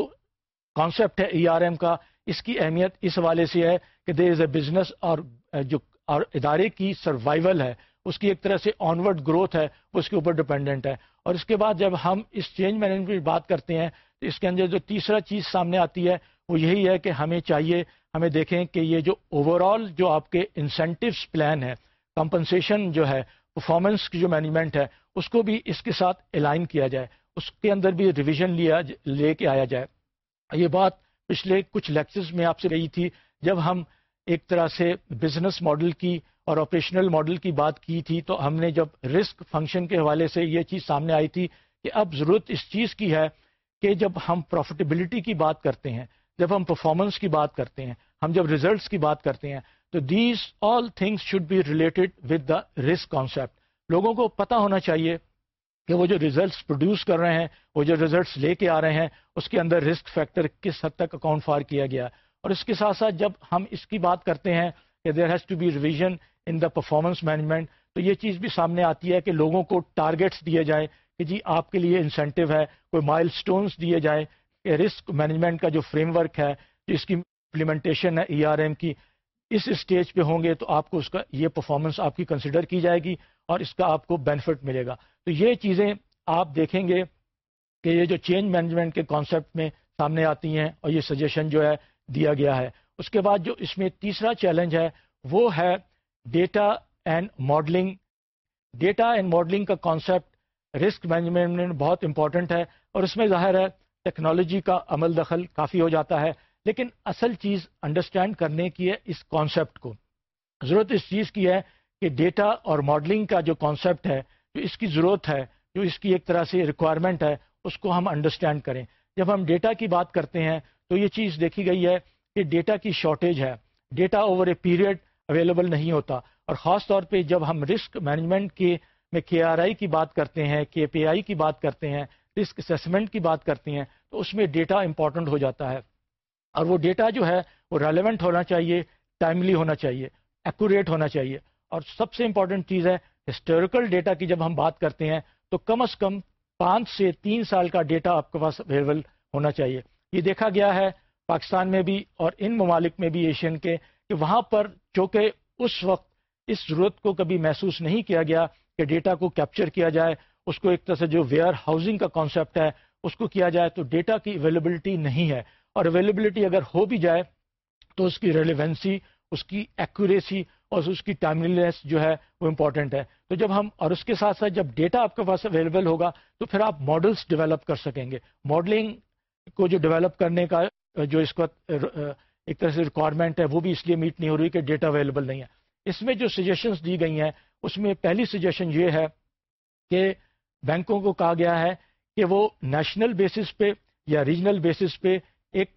کانسیپٹ ہے ای آر ایم کا، اس کی اہمیت اس حوالے سے ہے کہ دیر از اے بزنس اور جو اور ادارے کی سروائیول ہے۔ اس کی ایک طرح سے آنورڈ گروتھ ہے، وہ اس کے اوپر ڈپینڈنٹ ہے۔ اور اس کے بعد جب ہم اس چینج مینجمنٹ کی بات کرتے ہیں، تو اس کے اندر جو تیسرا چیز سامنے آتی ہے، وہ یہی ہے کہ ہمیں چاہیے، ہمیں دیکھیں کہ یہ جو اوور آل جو آپ کے انسینٹیوس پلان ہے کمپنسیشن جو ہے پرفارمنس کی جو مینجمنٹ ہے، اس کو بھی اس کے ساتھ الائن کیا جائے۔ اس کے اندر بھی ریویژن لیا لے کے آیا جائے۔ یہ بات پچھلے کچھ لیکچرز میں آپ سے رہی تھی، جب ہم ایک طرح سے بزنس ماڈل کی اور آپریشنل ماڈل کی بات کی تھی، تو ہم نے جب رسک فنکشن کے حوالے سے یہ چیز سامنے آئی تھی کہ اب ضرورت اس چیز کی ہے کہ جب ہم پروفیٹیبلٹی کی بات کرتے ہیں، جب ہم پرفارمنس کی بات کرتے ہیں، ہم جب ریزلٹس کی بات کرتے ہیں، تو these all things should be related with the risk concept لوگوں کو پتا ہونا چاہیے کہ وہ جو ریزلٹس پروڈیوس کر رہے ہیں، وہ جو ریزلٹس لے کے آ رہے ہیں، اس کے اندر رسک فیکٹر کس حد تک اکاؤنٹ فار کیا گیا اور اس کے ساتھ ساتھ جب ہم اس کی بات کرتے ہیں کہ there has to be revision in the performance management تو یہ چیز بھی سامنے آتی ہے کہ لوگوں کو ٹارگیٹس دیے جائیں کہ جی آپ کے لیے انسینٹیو ہے، کوئی مائل سٹونز دیے جائیں کہ رسک مینجمنٹ کا جو فریم ورک ہے جس کی امپلیمنٹیشن ہے ای آر ایم کی، اس اسٹیج پہ ہوں گے تو آپ کو اس کا یہ پرفارمنس آپ کی کنسیڈر کی جائے گی اور اس کا آپ کو بینیفٹ ملے گا۔ تو یہ چیزیں آپ دیکھیں گے کہ یہ جو چینج مینجمنٹ کے کانسیپٹ میں سامنے آتی ہیں اور یہ سجیشن جو ہے دیا گیا ہے۔ اس کے بعد جو اس میں تیسرا چیلنج ہے، وہ ہے data and modelling data and modelling کا کانسیپٹ رسک مینجمنٹ میں بہت امپورٹنٹ ہے اور اس میں ظاہر ہے ٹیکنالوجی کا عمل دخل کافی ہو جاتا ہے، لیکن اصل چیز انڈرسٹینڈ کرنے کی ہے اس کانسیپٹ کو۔ ضرورت اس چیز کی ہے کہ ڈیٹا اور ماڈلنگ کا جو کانسیپٹ ہے، جو اس کی ضرورت ہے، جو اس کی ایک طرح سے ریکوائرمنٹ ہے، اس کو ہم انڈرسٹینڈ کریں۔ جب ہم ڈیٹا کی بات کرتے ہیں تو یہ چیز دیکھی گئی ہے کہ ڈیٹا کی شارٹیج ہے۔ Data over a period available نہیں ہوتا۔ اور خاص طور پہ جب ہم رسک مینجمنٹ کے میں کے آر آئی کی بات کرتے ہیں، کے پی آئی کی بات کرتے ہیں، رسک اسیسمنٹ کی بات کرتے ہیں، تو اس میں ڈیٹا امپورٹنٹ ہو جاتا ہے۔ اور وہ ڈیٹا جو ہے، وہ ریلیونٹ ہونا چاہیے، ٹائملی ہونا چاہیے، ایکوریٹ ہونا چاہیے۔ اور سب سے امپورٹنٹ چیز ہے، ہسٹوریکل ڈیٹا کی جب ہم بات کرتے ہیں، تو کم از کم پانچ سے تین سال کا ڈیٹا آپ کے پاس اویلیبل ہونا چاہیے۔ یہ دیکھا گیا ہے پاکستان میں بھی اور ان ممالک میں بھی ایشین کے کہ وہاں پر چونکہ اس وقت اس ضرورت کو کبھی محسوس نہیں کیا گیا کہ ڈیٹا کو کیپچر کیا جائے، اس کو ایک طرح سے جو ویئر ہاؤسنگ کا کانسیپٹ ہے، اس کو کیا جائے تو ڈیٹا کی اویلیبلٹی نہیں ہے۔ اور اویلیبلٹی اگر ہو بھی جائے تو اس کی ریلیونسی اس کی ایکوریسی اور اس کی ٹائملیس جو ہے وہ امپورٹنٹ ہے۔ تو جب ہم اور اس کے ساتھ ساتھ جب ڈیٹا آپ کے پاس اویلیبل ہوگا تو پھر آپ ماڈلس ڈیولپ کر سکیں گے۔ ماڈلنگ کو جو ڈیولپ کرنے کا، جو اس وقت ایک طرح سے ریکوائرمنٹ ہے، وہ بھی اس لیے میٹ نہیں ہو رہی کہ ڈیٹا اویلیبل نہیں ہے۔ اس میں جو سجیشنس دی گئی ہیں، اس میں پہلی سجیشن یہ ہے کہ بینکوں کو کہا گیا ہے کہ وہ نیشنل بیسس پہ یا ریجنل بیسس پہ ایک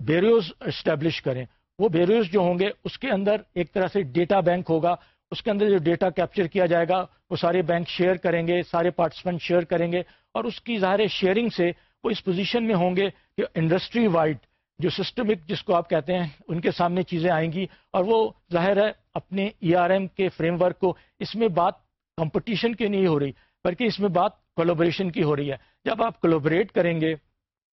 بیروز اسٹیبلش کریں۔ وہ بیروز جو ہوں گے، اس کے اندر ایک طرح سے ڈیٹا بینک ہوگا۔ اس کے اندر جو ڈیٹا کیپچر کیا جائے گا، وہ سارے بینک شیئر کریں گے، سارے پارٹیسپینٹ شیئر کریں گے اور اس کی ظاہر شیئرنگ سے وہ اس پوزیشن میں ہوں گے کہ انڈسٹری وائڈ جو سسٹمک جس کو آپ کہتے ہیں، ان کے سامنے چیزیں آئیں گی اور وہ ظاہر ہے اپنے ای آر ایم کے فریم ورک کو اس میں بات کمپٹیشن کی نہیں ہو رہی، بلکہ اس میں بات کولوبریشن کی ہو رہی ہے۔ جب آپ کولوبریٹ کریں گے،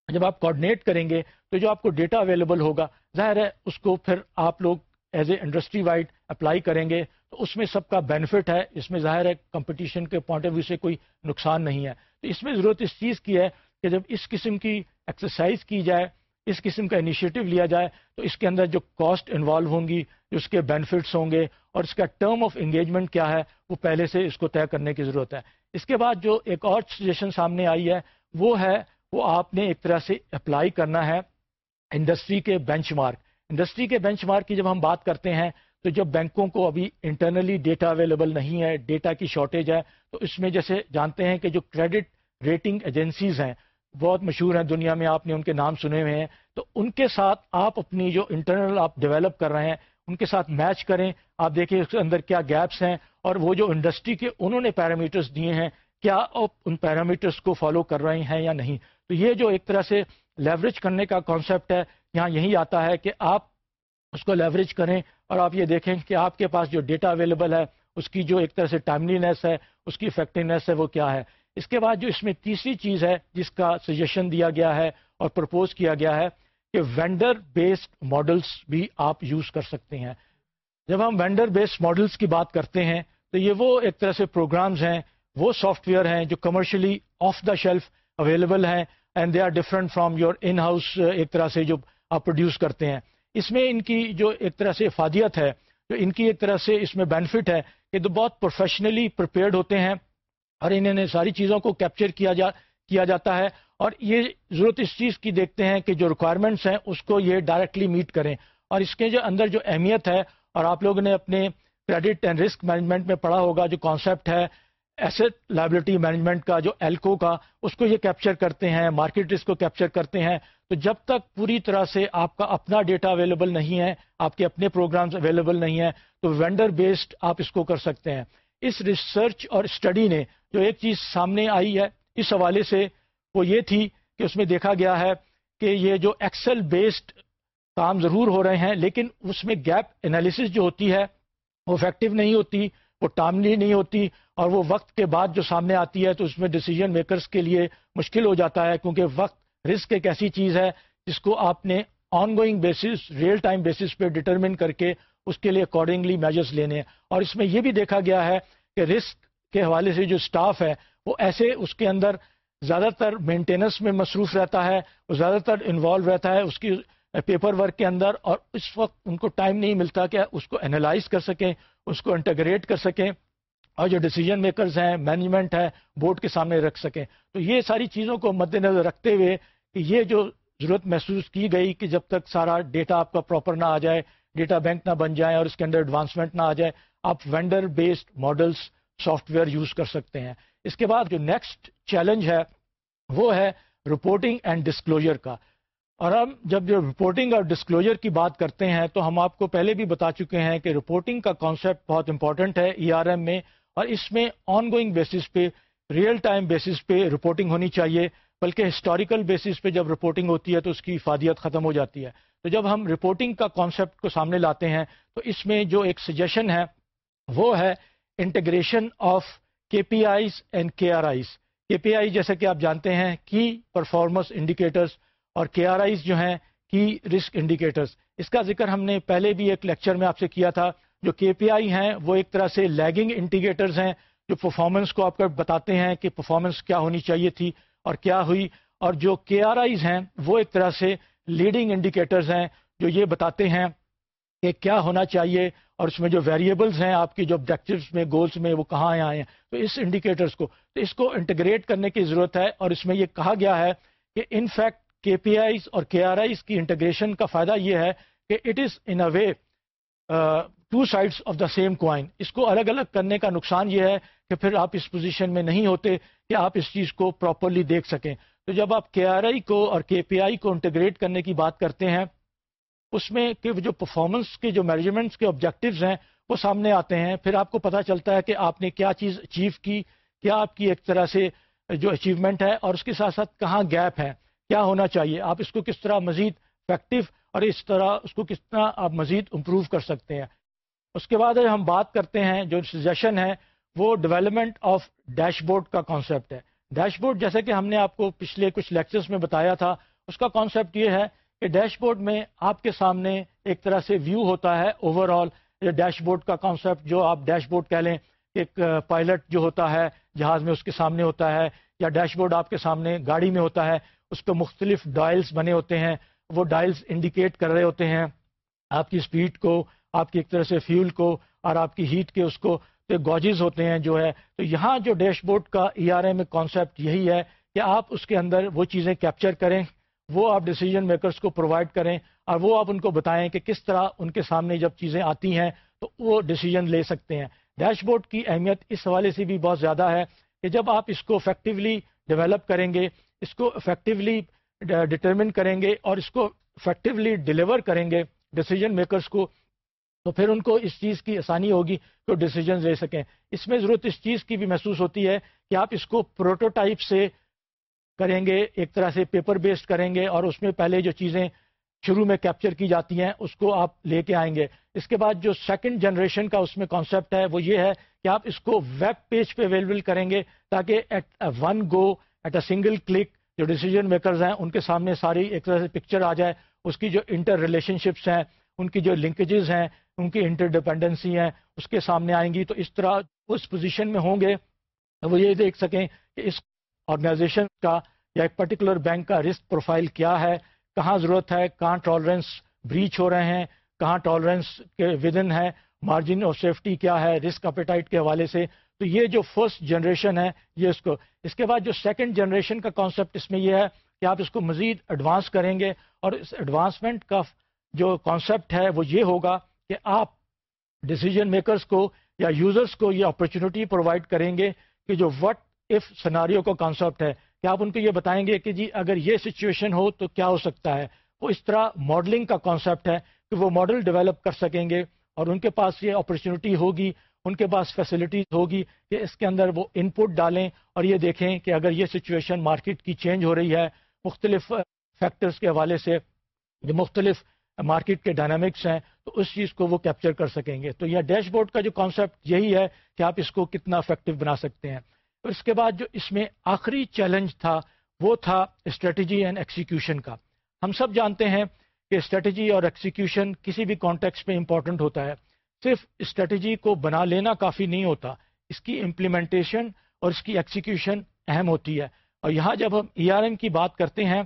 جب آپ کوآڈینیٹ کریں گے، تو جو آپ کو ڈیٹا اویلیبل ہوگا، ظاہر ہے اس کو پھر آپ لوگ as a industry wide apply کریں گے، تو اس میں سب کا بینیفٹ ہے۔ اس میں ظاہر ہے کمپٹیشن کے پوائنٹ آف ویو سے کوئی نقصان نہیں ہے۔ تو اس میں ضرورت اس چیز کی ہے کہ جب اس قسم کی ایکسرسائز کی جائے، اس قسم کا انیشیٹو لیا جائے، تو اس کے اندر جو کاسٹ انوالو ہوں گی اس کے بینیفٹس ہوں گے اور اس کا ٹرم آف انگیجمنٹ کیا ہے، وہ پہلے سے اس کو طے کرنے کی ضرورت ہے۔ اس کے بعد جو ایک اور سجیشن سامنے آئی ہے، وہ ہے، وہ آپ نے ایک طرح سے اپلائی کرنا ہے انڈسٹری کے بینچ مارک انڈسٹری کے بینچ مارک کی جب ہم بات کرتے ہیں، تو جب بینکوں کو ابھی انٹرنلی ڈیٹا اویلیبل نہیں ہے ڈیٹا کی شارٹیج ہے، تو اس میں جیسے جانتے ہیں کہ جو کریڈٹ ریٹنگ ایجنسیز ہیں بہت مشہور ہیں، دنیا میں آپ نے ان کے نام سنے ہوئے ہیں۔ تو ان کے ساتھ آپ اپنی جو انٹرنل آپ ڈیولپ کر رہے ہیں، ان کے ساتھ میچ کریں۔ آپ دیکھیں اس کے اندر کیا گیپس ہیں اور وہ جو انڈسٹری کے انہوں نے پیرامیٹرس دیے ہیں، کیا آپ ان پیرامیٹرس کو فالو کر رہے ہیں یا نہیں؟ تو یہ جو ایک طرح سے لیوریج کرنے کا کانسیپٹ ہے، یہاں یہی آتا ہے کہ آپ اس کو لیوریج کریں اور آپ یہ دیکھیں کہ آپ کے پاس جو ڈیٹا اویلیبل ہے، اس کی جو ایک طرح سے ٹائملینس ہے، اس کی افیکٹونیس ہے، وہ کیا ہے؟ اس کے بعد جو اس میں تیسری چیز ہے، جس کا سجیشن دیا گیا ہے اور پرپوز کیا گیا ہے کہ وینڈر بیسڈ ماڈلس بھی آپ یوز کر سکتے ہیں۔ جب ہم وینڈر بیسڈ ماڈلس کی بات کرتے ہیں، تو یہ وہ ایک طرح سے پروگرامز ہیں، وہ سافٹ ویئر ہیں جو commercially off the shelf available ہیں and they are different from your in house ایک طرح سے جو آپ پروڈیوس کرتے ہیں۔ اس میں ان کی جو ایک طرح سے افادیت ہے، جو ان کی ایک طرح سے اس میں بینیفٹ ہے کہ تو بہت پروفیشنلی پریپیئرڈ ہوتے ہیں۔ اور انہوں نے ساری چیزوں کو کیپچر کیا جا کیا جاتا ہے اور یہ ضرورت اس چیز کی دیکھتے ہیں کہ جو ریکوائرمنٹس ہیں اس کو یہ ڈائریکٹلی میٹ کریں اور اس کے جو اندر جو اہمیت ہے اور آپ لوگوں نے اپنے کریڈٹ اینڈ رسک مینجمنٹ میں پڑھا ہوگا جو کانسیپٹ ہے ایسٹ لائبلٹی مینجمنٹ کا جو ایلکو کا اس کو یہ کیپچر کرتے ہیں مارکیٹ رسک کو کیپچر کرتے ہیں تو جب تک پوری طرح سے آپ کا اپنا ڈیٹا اویلیبل نہیں ہے آپ کے اپنے پروگرامز اویلیبل نہیں ہیں تو وینڈر بیسڈ آپ اس کو کر سکتے ہیں اس ریسرچ اور اسٹڈی نے جو ایک چیز سامنے آئی ہے، اس حوالے سے وہ یہ تھی کہ اس میں دیکھا گیا ہے کہ یہ جو ایکسل بیسڈ کام ضرور ہو رہے ہیں، لیکن اس میں گیپ انالیسس جو ہوتی ہے، وہ افیکٹو نہیں ہوتی، وہ ٹاملی نہیں ہوتی اور وہ وقت کے بعد جو سامنے آتی ہے تو اس میں ڈیسیجن میکرز کے لیے مشکل ہو جاتا ہے، کیونکہ وقت رسک ایک ایسی چیز ہے جس کو آپ نے ongoing basis real time basis پہ ڈٹرمن کر کے اس کے لیے اکارڈنگلی میجرس لینے ہیں۔ اور اس میں یہ بھی دیکھا گیا ہے کہ رسک کے حوالے سے جو سٹاف ہے، وہ ایسے اس کے اندر زیادہ تر مینٹیننس میں مصروف رہتا ہے، وہ زیادہ تر انوالو رہتا ہے اس کی پیپر ورک کے اندر اور اس وقت ان کو ٹائم نہیں ملتا کہ اس کو انالائز کر سکیں، اس کو انٹیگریٹ کر سکیں اور جو ڈیسیجن میکرز ہیں مینجمنٹ ہے بورڈ کے سامنے رکھ سکیں۔ تو یہ ساری چیزوں کو مد نظر رکھتے ہوئے کہ یہ جو ضرورت محسوس کی گئی کہ جب تک سارا ڈیٹا آپ کا پراپر نہ آ جائے ڈیٹا بینک نہ بن جائے اور اس کے اندر ایڈوانسمنٹ نہ آ جائے، آپ vendor based models software use کر سکتے ہیں۔ اس کے بعد جو نیکسٹ چیلنج ہے، وہ ہے رپورٹنگ اینڈ ڈسکلوجر کا۔ اور ہم جب جو رپورٹنگ اور ڈسکلوجر کی بات کرتے ہیں، تو ہم آپ کو پہلے بھی بتا چکے ہیں کہ رپورٹنگ کا کانسیپٹ بہت امپورٹنٹ ہے ای آر ایم میں، اور اس میں آن گوئنگ بیسس پہ ریئل ٹائم بیسس پہ رپورٹنگ ہونی چاہیے۔ بلکہ ہسٹوریکل بیسس پہ جب رپورٹنگ ہوتی ہے، تو اس کی افادیت ختم ہو جاتی ہے۔ تو جب ہم رپورٹنگ کا کانسیپٹ کو سامنے لاتے ہیں، تو اس میں جو ایک سجیشن ہے، وہ ہے integration of K P Is and K R Is. K P I جیسے کہ آپ جانتے ہیں، کی پرفارمنس انڈیکیٹرز اور کے آر آئیز جو ہیں، کی رسک انڈیکیٹرز اس کا ذکر ہم نے پہلے بھی ایک لیکچر میں آپ سے کیا تھا۔ جو کے پی آئی ہیں، وہ ایک طرح سے لیگنگ انڈیکیٹرز ہیں، جو پرفارمنس کو آپ کو بتاتے ہیں کہ پرفارمنس کیا ہونی چاہیے تھی اور کیا ہوئی۔ اور جو کے آر آئیز ہیں، وہ ایک طرح سے لیڈنگ انڈیکیٹرز ہیں، جو یہ بتاتے ہیں کہ کیا ہونا چاہیے۔ اور اس میں جو ویریبلز ہیں آپ کی، جو آبجیکٹوس میں گولز میں، وہ کہاں آئے ہیں؟ تو اس انڈیکیٹرز کو، تو اس کو انٹیگریٹ کرنے کی ضرورت ہے اور اس میں یہ کہا گیا ہے کہ ان فیکٹ کے پی آئیز اور کے آر آئیز کی انٹیگریشن کا فائدہ یہ ہے کہ it is in a way two sides of the same coin اس کو الگ الگ کرنے کا نقصان یہ ہے کہ پھر آپ اس پوزیشن میں نہیں ہوتے کہ آپ اس چیز کو پراپرلی دیکھ سکیں۔ تو جب آپ کے آر آئی کو اور کے پی آئی کو انٹیگریٹ کرنے کی بات کرتے ہیں اس میں کہ جو پرفارمنس کے، جو میجرمنٹس کے آبجیکٹیوز ہیں، وہ سامنے آتے ہیں، پھر آپ کو پتہ چلتا ہے کہ آپ نے کیا چیز اچیو کی، کیا آپ کی ایک طرح سے جو اچیومنٹ ہے اور اس کے ساتھ ساتھ کہاں گیپ ہے، کیا ہونا چاہیے، آپ اس کو کس طرح مزید افیکٹو اور اس طرح اس کو کس طرح آپ مزید امپروو کر سکتے ہیں۔ اس کے بعد ہم بات کرتے ہیں، جو سجیشن ہے، وہ ڈیولپمنٹ آف ڈیش بورڈ کا کانسیپٹ ہے۔ ڈیش بورڈ جیسے کہ ہم نے آپ کو پچھلے کچھ لیکچرز میں بتایا تھا، اس کا کانسیپٹ یہ ہے کہ ڈیش بورڈ میں آپ کے سامنے ایک طرح سے ویو ہوتا ہے. اوور آل ڈیش بورڈ کا کانسیپٹ جو آپ ڈیش بورڈ کہہ لیں ایک پائلٹ جو ہوتا ہے، جہاز میں اس کے سامنے ہوتا ہے، یا ڈیش بورڈ آپ کے سامنے گاڑی میں ہوتا ہے، اس پہ مختلف ڈائلز بنے ہوتے ہیں. وہ ڈائلز انڈیکیٹ کر رہے ہوتے ہیں آپ کی اسپیڈ کو، آپ کی ایک طرح سے فیول کو، اور آپ کی ہیٹ کے اس کو. گوجز ہوتے ہیں جو ہے. تو یہاں جو ڈیش بورڈ کا ای آر اے میں کانسیپٹ یہی ہے کہ آپ اس کے اندر وہ چیزیں کیپچر کریں. وہ آپ ڈیسیجن میکرز کو پرووائڈ کریں اور وہ آپ ان کو بتائیں کہ کس طرح ان کے سامنے جب چیزیں آتی ہیں تو وہ ڈیسیجن لے سکتے ہیں۔ ڈیش بورڈ کی اہمیت اس حوالے سے بھی بہت زیادہ ہے کہ جب آپ اس کو افیکٹولی ڈیولپ کریں گے، اس کو افیکٹولی ڈٹرمن کریں گے اور اس کو افیکٹولی ڈلیور کریں گے ڈیسیجن میکرز کو، تو پھر ان کو اس چیز کی آسانی ہوگی کہ ڈیسیجنز لے سکیں۔ اس میں ضرورت اس چیز کی بھی محسوس ہوتی ہے کہ آپ اس کو پروٹوٹائپ سے کریں گے، ایک طرح سے پیپر بیسڈ کریں گے اور اس میں پہلے جو چیزیں شروع میں کیپچر کی جاتی ہیں، اس کو آپ لے کے آئیں گے۔ اس کے بعد جو سیکنڈ جنریشن کا اس میں کانسیپٹ ہے، وہ یہ ہے کہ آپ اس کو ویب پیج پہ اویلیبل کریں گے تاکہ at one go at a single click جو ڈیسیجن میکرز ہیں، ان کے سامنے ساری ایک طرح سے پکچر آ جائے۔ اس کی جو انٹر ریلیشن شپس ہیں، ان کی جو لنکیجز ہیں، ان کی انٹر ڈپینڈنسی ہیں، اس کے سامنے آئیں گی۔ تو اس طرح اس پوزیشن میں ہوں گے۔ وہ یہ دیکھ سکیں کہ اس آرگنائزیشن کا یا ایک پرٹیکولر بینک کا رسک پروفائل کیا ہے، کہاں ضرورت ہے، کہاں ٹالرنس بریچ ہو رہے ہیں، کہاں ٹالرنس کے ودن ہے مارجن اور سیفٹی کیا ہے رسک اپیٹائٹ کے حوالے سے۔ تو یہ جو فرسٹ جنریشن ہے، یہ اس کو اس کے بعد جو سیکنڈ جنریشن کا کانسیپٹ اس میں یہ ہے کہ آپ اس کو مزید ایڈوانس کریں گے۔ اور اس ایڈوانسمنٹ کا جو کانسیپٹ ہے، وہ یہ ہوگا کہ آپ ڈسیجن میکرز کو یا یوزرز کو یہ اپرچونیٹی پرووائڈ کریں گے کہ جو وٹ ایف سناریو کا کانسیپٹ ہے، کہ آپ ان کو یہ بتائیں گے کہ جی اگر یہ سچویشن ہو تو کیا ہو سکتا ہے؟ وہ اس طرح ماڈلنگ کا کانسیپٹ ہے کہ وہ ماڈل ڈیولپ کر سکیں گے اور ان کے پاس یہ اپرچونیٹی ہوگی، ان کے پاس فیسلٹیز ہوگی کہ اس کے اندر وہ ان پٹ ڈالیں اور یہ دیکھیں کہ اگر یہ سچویشن مارکیٹ کی چینج ہو رہی ہے، مختلف فیکٹرز کے حوالے سے جو مختلف مارکیٹ کے ڈائنامکس ہیں، تو اس چیز کو وہ کیپچر کر سکیں گے۔ تو یہ ڈیش بورڈ کا جو کانسیپٹ یہی ہے کہ آپ اس کو کتنا افیکٹو بنا سکتے ہیں۔ اس کے بعد جو اس میں آخری چیلنج تھا، وہ تھا اسٹریٹجی اینڈ ایکسیکیوشن کا۔ ہم سب جانتے ہیں کہ اسٹریٹجی اور ایکسیکیوشن کسی بھی کانٹیکس میں امپورٹنٹ ہوتا ہے۔ صرف اسٹریٹجی کو بنا لینا کافی نہیں ہوتا۔ اس کی امپلیمنٹیشن اور اس کی ایکسیکیوشن اہم ہوتی ہے۔ اور یہاں جب ہم ای آر ایم کی بات کرتے ہیں،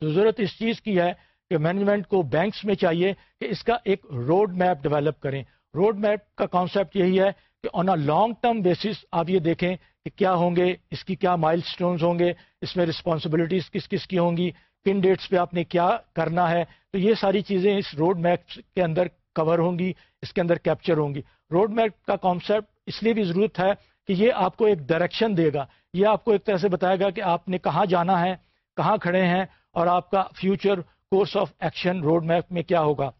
تو ضرورت اس چیز کی ہے کہ مینجمنٹ کو بینکس میں چاہیے کہ اس کا ایک روڈ میپ ڈیولپ کریں۔ روڈ میپ کا کانسیپٹ یہی ہے کہ on a long term basis آپ یہ دیکھیں کہ کیا ہوں گے، اس کی کیا مائل سٹونز ہوں گے، اس میں رسپانسبلٹیز کس کس کی ہوں گی کن ڈیٹس پہ آپ نے کیا کرنا ہے؟ تو یہ ساری چیزیں اس روڈ میپ کے اندر کور ہوں گی، اس کے اندر کیپچر ہوں گی۔ روڈ میپ کا کانسیپٹ اس لیے بھی ضرورت ہے کہ یہ آپ کو ایک ڈائریکشن دے گا۔ یہ آپ کو ایک طرح سے بتائے گا کہ آپ نے کہاں جانا ہے، کہاں کھڑے ہیں اور آپ کا future course of action road map میں کیا ہوگا۔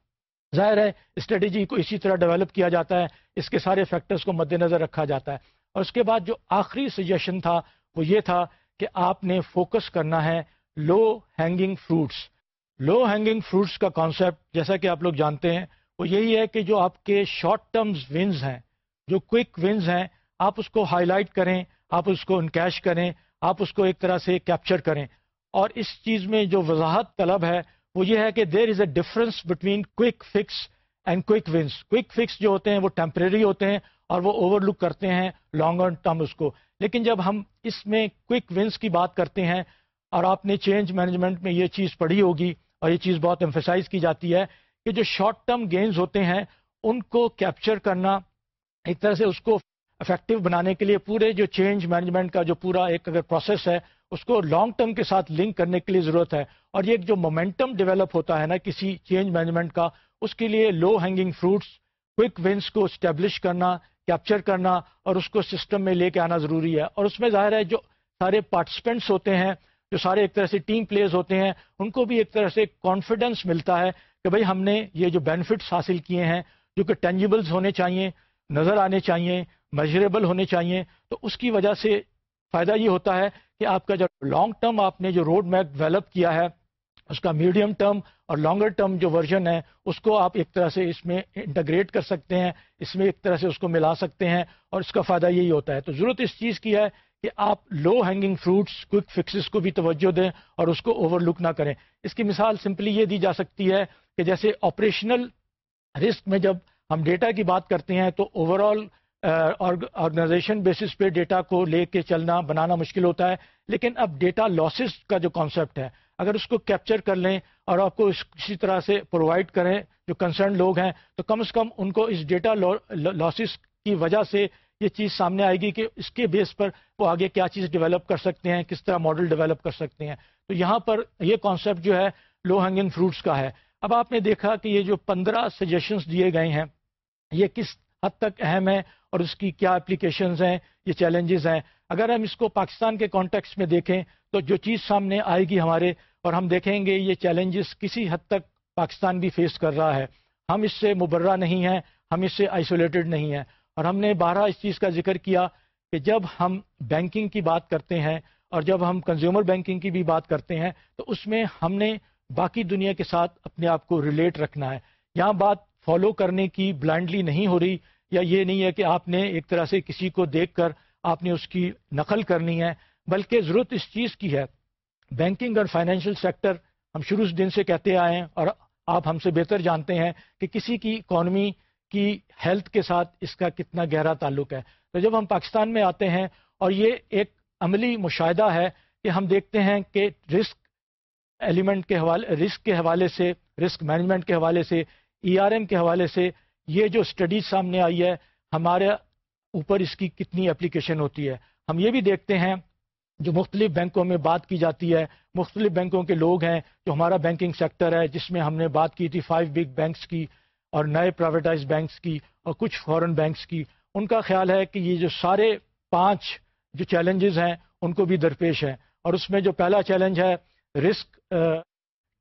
ظاہر ہے اسٹریٹجی کو اسی طرح ڈیولپ کیا جاتا ہے، اس کے سارے فیکٹرز کو مد نظر رکھا جاتا ہے۔ اور اس کے بعد جو آخری سجیشن تھا وہ یہ تھا کہ آپ نے فوکس کرنا ہے low hanging fruits low hanging fruits کا کانسیپٹ جیسا کہ آپ لوگ جانتے ہیں، وہ یہی ہے کہ جو آپ کے شارٹ ٹرمز ونز ہیں، جو کوئک ونز ہیں، آپ اس کو ہائی لائٹ کریں، آپ اس کو انکیش کریں، آپ اس کو ایک طرح سے کیپچر کریں۔ اور اس چیز میں جو وضاحت طلب ہے، وہ یہ ہے کہ there is a difference between quick fix and quick wins quick fix جو ہوتے ہیں، وہ ٹیمپریری ہوتے ہیں اور وہ اوور لک کرتے ہیں لانگر ٹرم اس کو۔ لیکن جب ہم اس میں کوئک ونس کی بات کرتے ہیں اور آپ نے چینج مینجمنٹ میں یہ چیز پڑھی ہوگی اور یہ چیز بہت ایمفیسائز کی جاتی ہے کہ جو شارٹ ٹرم گینز ہوتے ہیں، ان کو کیپچر کرنا، ایک طرح سے اس کو افیکٹو بنانے کے لیے پورے جو چینج مینجمنٹ کا جو پورا ایک اگر پروسیس ہے، اس کو لانگ ٹرم کے ساتھ لنک کرنے کے لیے ضرورت ہے۔ اور یہ جو مومنٹم ڈیولپ ہوتا ہے نا کسی چینج مینجمنٹ کا، اس کے لیے low hanging fruits quick wins کو اسٹیبلش کرنا کیپچر کرنا اور اس کو سسٹم میں لے کے آنا ضروری ہے۔ اور اس میں ظاہر ہے جو سارے پارٹیسپینٹس ہوتے ہیں، جو سارے ایک طرح سے ٹیم پلیئرز ہوتے ہیں، ان کو بھی ایک طرح سے کانفیڈنس ملتا ہے کہ بھائی ہم نے یہ جو بینیفٹس حاصل کیے ہیں، جو کہ ٹینجیبلز ہونے چاہیے، نظر آنے چاہیے میجریبل ہونے چاہیے، تو اس کی وجہ سے فائدہ یہ ہوتا ہے کہ آپ کا جو لانگ ٹرم آپ نے جو روڈ میپ ڈیولپ کیا ہے اس کا میڈیم ٹرم اور لانگر ٹرم جو ورژن ہے، اس کو آپ ایک طرح سے اس میں انٹیگریٹ کر سکتے ہیں، اس میں ایک طرح سے اس کو ملا سکتے ہیں اور اس کا فائدہ یہی ہوتا ہے۔ تو ضرورت اس چیز کی ہے کہ آپ low hanging fruits quick fixes کو بھی توجہ دیں اور اس کو اوور لک نہ کریں۔ اس کی مثال سمپلی یہ دی جا سکتی ہے کہ جیسے آپریشنل رسک میں جب ہم ڈیٹا کی بات کرتے ہیں تو اوور آل آرگنائزیشن بیسس پہ ڈیٹا کو لے کے چلنا، بنانا مشکل ہوتا ہے، لیکن اب ڈیٹا لاسز کا جو کانسیپٹ ہے اگر اس کو کیپچر کر لیں اور آپ کو کسی طرح سے پرووائڈ کریں جو کنسرن لوگ ہیں، تو کم از کم ان کو اس ڈیٹا لاسز کی وجہ سے یہ چیز سامنے آئے گی کہ اس کے بیس پر وہ آگے کیا چیز ڈیولپ کر سکتے ہیں، کس طرح ماڈل ڈیولپ کر سکتے ہیں۔ تو یہاں پر یہ کانسیپٹ جو ہے لو ہینگنگ فروٹس کا ہے۔ اب آپ نے دیکھا کہ یہ جو پندرہ سجیشنس دیے گئے ہیں، یہ کس حد تک اہم ہے اور اس کی کیا اپلیکیشنز ہیں، یہ چیلنجز ہیں۔ اگر ہم اس کو پاکستان کے کانٹیکس میں دیکھیں تو جو چیز سامنے آئے گی ہمارے، اور ہم دیکھیں گے یہ چیلنجز کسی حد تک پاکستان بھی فیس کر رہا ہے۔ ہم اس سے مبرہ نہیں ہیں، ہم اس سے آئسولیٹڈ نہیں ہیں۔ اور ہم نے بارہ اس چیز کا ذکر کیا کہ جب ہم بینکنگ کی بات کرتے ہیں اور جب ہم کنزیومر بینکنگ کی بھی بات کرتے ہیں تو اس میں ہم نے باقی دنیا کے ساتھ اپنے آپ کو ریلیٹ رکھنا ہے۔ یہاں بات فالو کرنے کی بلائنڈلی نہیں ہو رہی یا یہ نہیں ہے کہ آپ نے ایک طرح سے کسی کو دیکھ کر آپ نے اس کی نقل کرنی ہے، بلکہ ضرورت اس چیز کی ہے۔ بینکنگ اور فائنینشیل سیکٹر ہم شروع دن سے کہتے آئے ہیں اور آپ ہم سے بہتر جانتے ہیں کہ کسی کی اکانومی کی ہیلتھ کے ساتھ اس کا کتنا گہرا تعلق ہے۔ تو جب ہم پاکستان میں آتے ہیں اور یہ ایک عملی مشاہدہ ہے کہ ہم دیکھتے ہیں کہ رسک ایلیمنٹ کے حوالے رسک کے حوالے سے رسک مینجمنٹ کے حوالے سے ای آر ایم کے حوالے سے یہ جو اسٹڈیز سامنے آئی ہے، ہمارے اوپر اس کی کتنی اپلیکیشن ہوتی ہے۔ ہم یہ بھی دیکھتے ہیں جو مختلف بینکوں میں بات کی جاتی ہے، مختلف بینکوں کے لوگ ہیں جو ہمارا بینکنگ سیکٹر ہے، جس میں ہم نے بات کی تھی فائیو بگ بینکس کی اور نئے پرائیویٹائز بینکس کی اور کچھ فورن بینکس کی۔ ان کا خیال ہے کہ یہ جو سارے پانچ جو چیلنجز ہیں، ان کو بھی درپیش ہیں۔ اور اس میں جو پہلا چیلنج ہے رسک